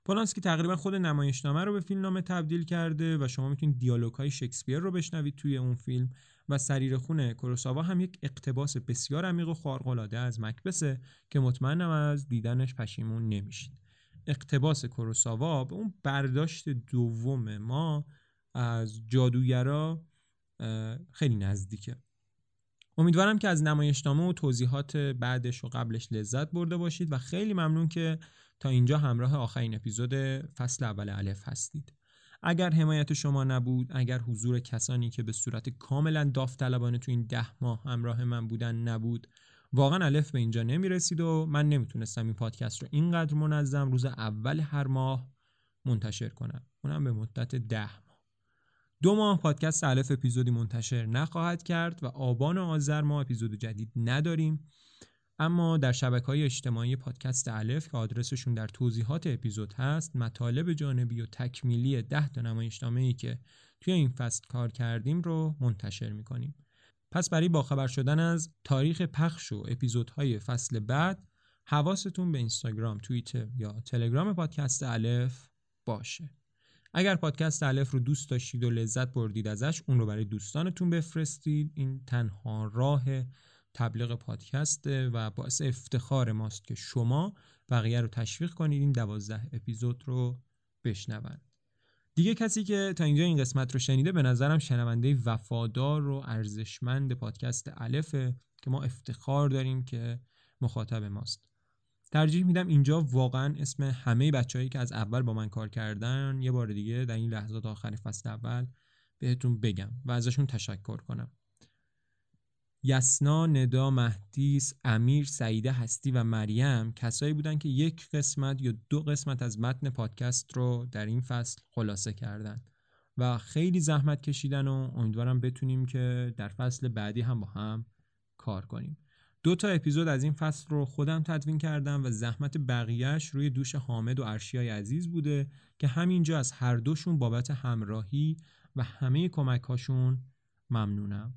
پولانسکی تقریبا خود نمایشنامه رو به فیلمنامه تبدیل کرده و شما می‌تونید دیالوگ های شکسپیر رو بشنوید توی اون فیلم و سریر خون کوروساوا هم یک اقتباس بسیار عمیق و خارق از مکبسه که مطمئنم از دیدنش پشیمون نمیشید. اقتباس کوروساوا به اون برداشت دوم ما از جادوگرا خیلی نزدیکه. امیدوارم که از نمایشنامه و توضیحات بعدش و قبلش لذت برده باشید و خیلی ممنون که تا اینجا همراه آخرین اپیزود فصل اول الف هستید. اگر حمایت شما نبود اگر حضور کسانی که به صورت کاملا داوطلبانه تو این ده ماه همراه من بودن نبود واقعا الف به اینجا نمی‌رسید و من نمی‌تونستم این پادکست رو اینقدر منظم روز اول هر ماه منتشر کنم. اونم به مدت ده ماه. دو ماه پادکست الف اپیزودی منتشر نخواهد کرد و آبان و آذر ما اپیزود جدید نداریم. اما در شبکه های اجتماعی پادکست الف که آدرسشون در توضیحات اپیزود هست مطالب جانبی و تکمیلی ده تا نمایشنامه ای که توی این فصل کار کردیم رو منتشر می‌کنیم. پس برای باخبر شدن از تاریخ پخش و اپیزودهای فصل بعد حواستون به اینستاگرام، توییتر یا تلگرام پادکست الف باشه. اگر پادکست الف رو دوست داشتید و لذت بردید ازش اون رو برای دوستانتون بفرستید. این تنها راه تبلیغ پادکسته و باعث افتخار ماست که شما بقیه رو تشویق کنید. این دوازده اپیزود رو بشنون دیگه کسی که تا اینجا این قسمت رو شنیده به نظرم شنونده وفادار و ارزشمند پادکست الفه که ما افتخار داریم که مخاطب ماست. ترجیح میدم اینجا واقعا اسم همه بچههایی که از اول با من کار کردن یه بار دیگه در این لحظات آخر فصل اول بهتون بگم و ازشون تشکر کنم. یسنا، ندا، مهدیس، امیر، سعیده هستی و مریم کسایی بودن که یک قسمت یا دو قسمت از متن پادکست رو در این فصل خلاصه کردن و خیلی زحمت کشیدن و امیدوارم بتونیم که در فصل بعدی هم با هم کار کنیم. دو تا اپیزود از این فصل رو خودم تدوین کردم و زحمت بقیهش روی دوش حامد و ارشیای عزیز بوده که همینجا از هر دوشون بابت همراهی و همه کمک هاشون ممنونم.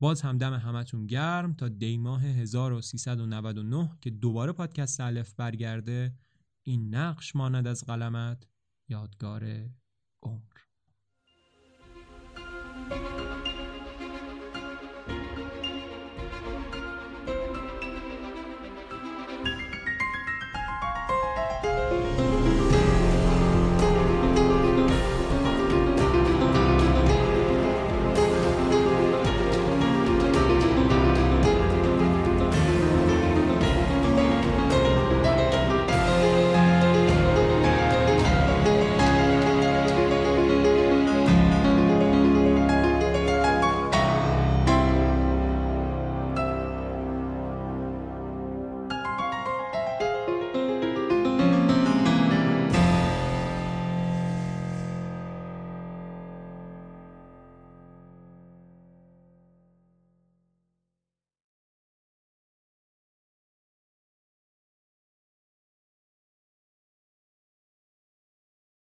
باز هم دم همتون گرم تا دی ماه 1399 که دوباره پادکست الف برگرده. این نقش ماند از قلمت. یادگار عمر.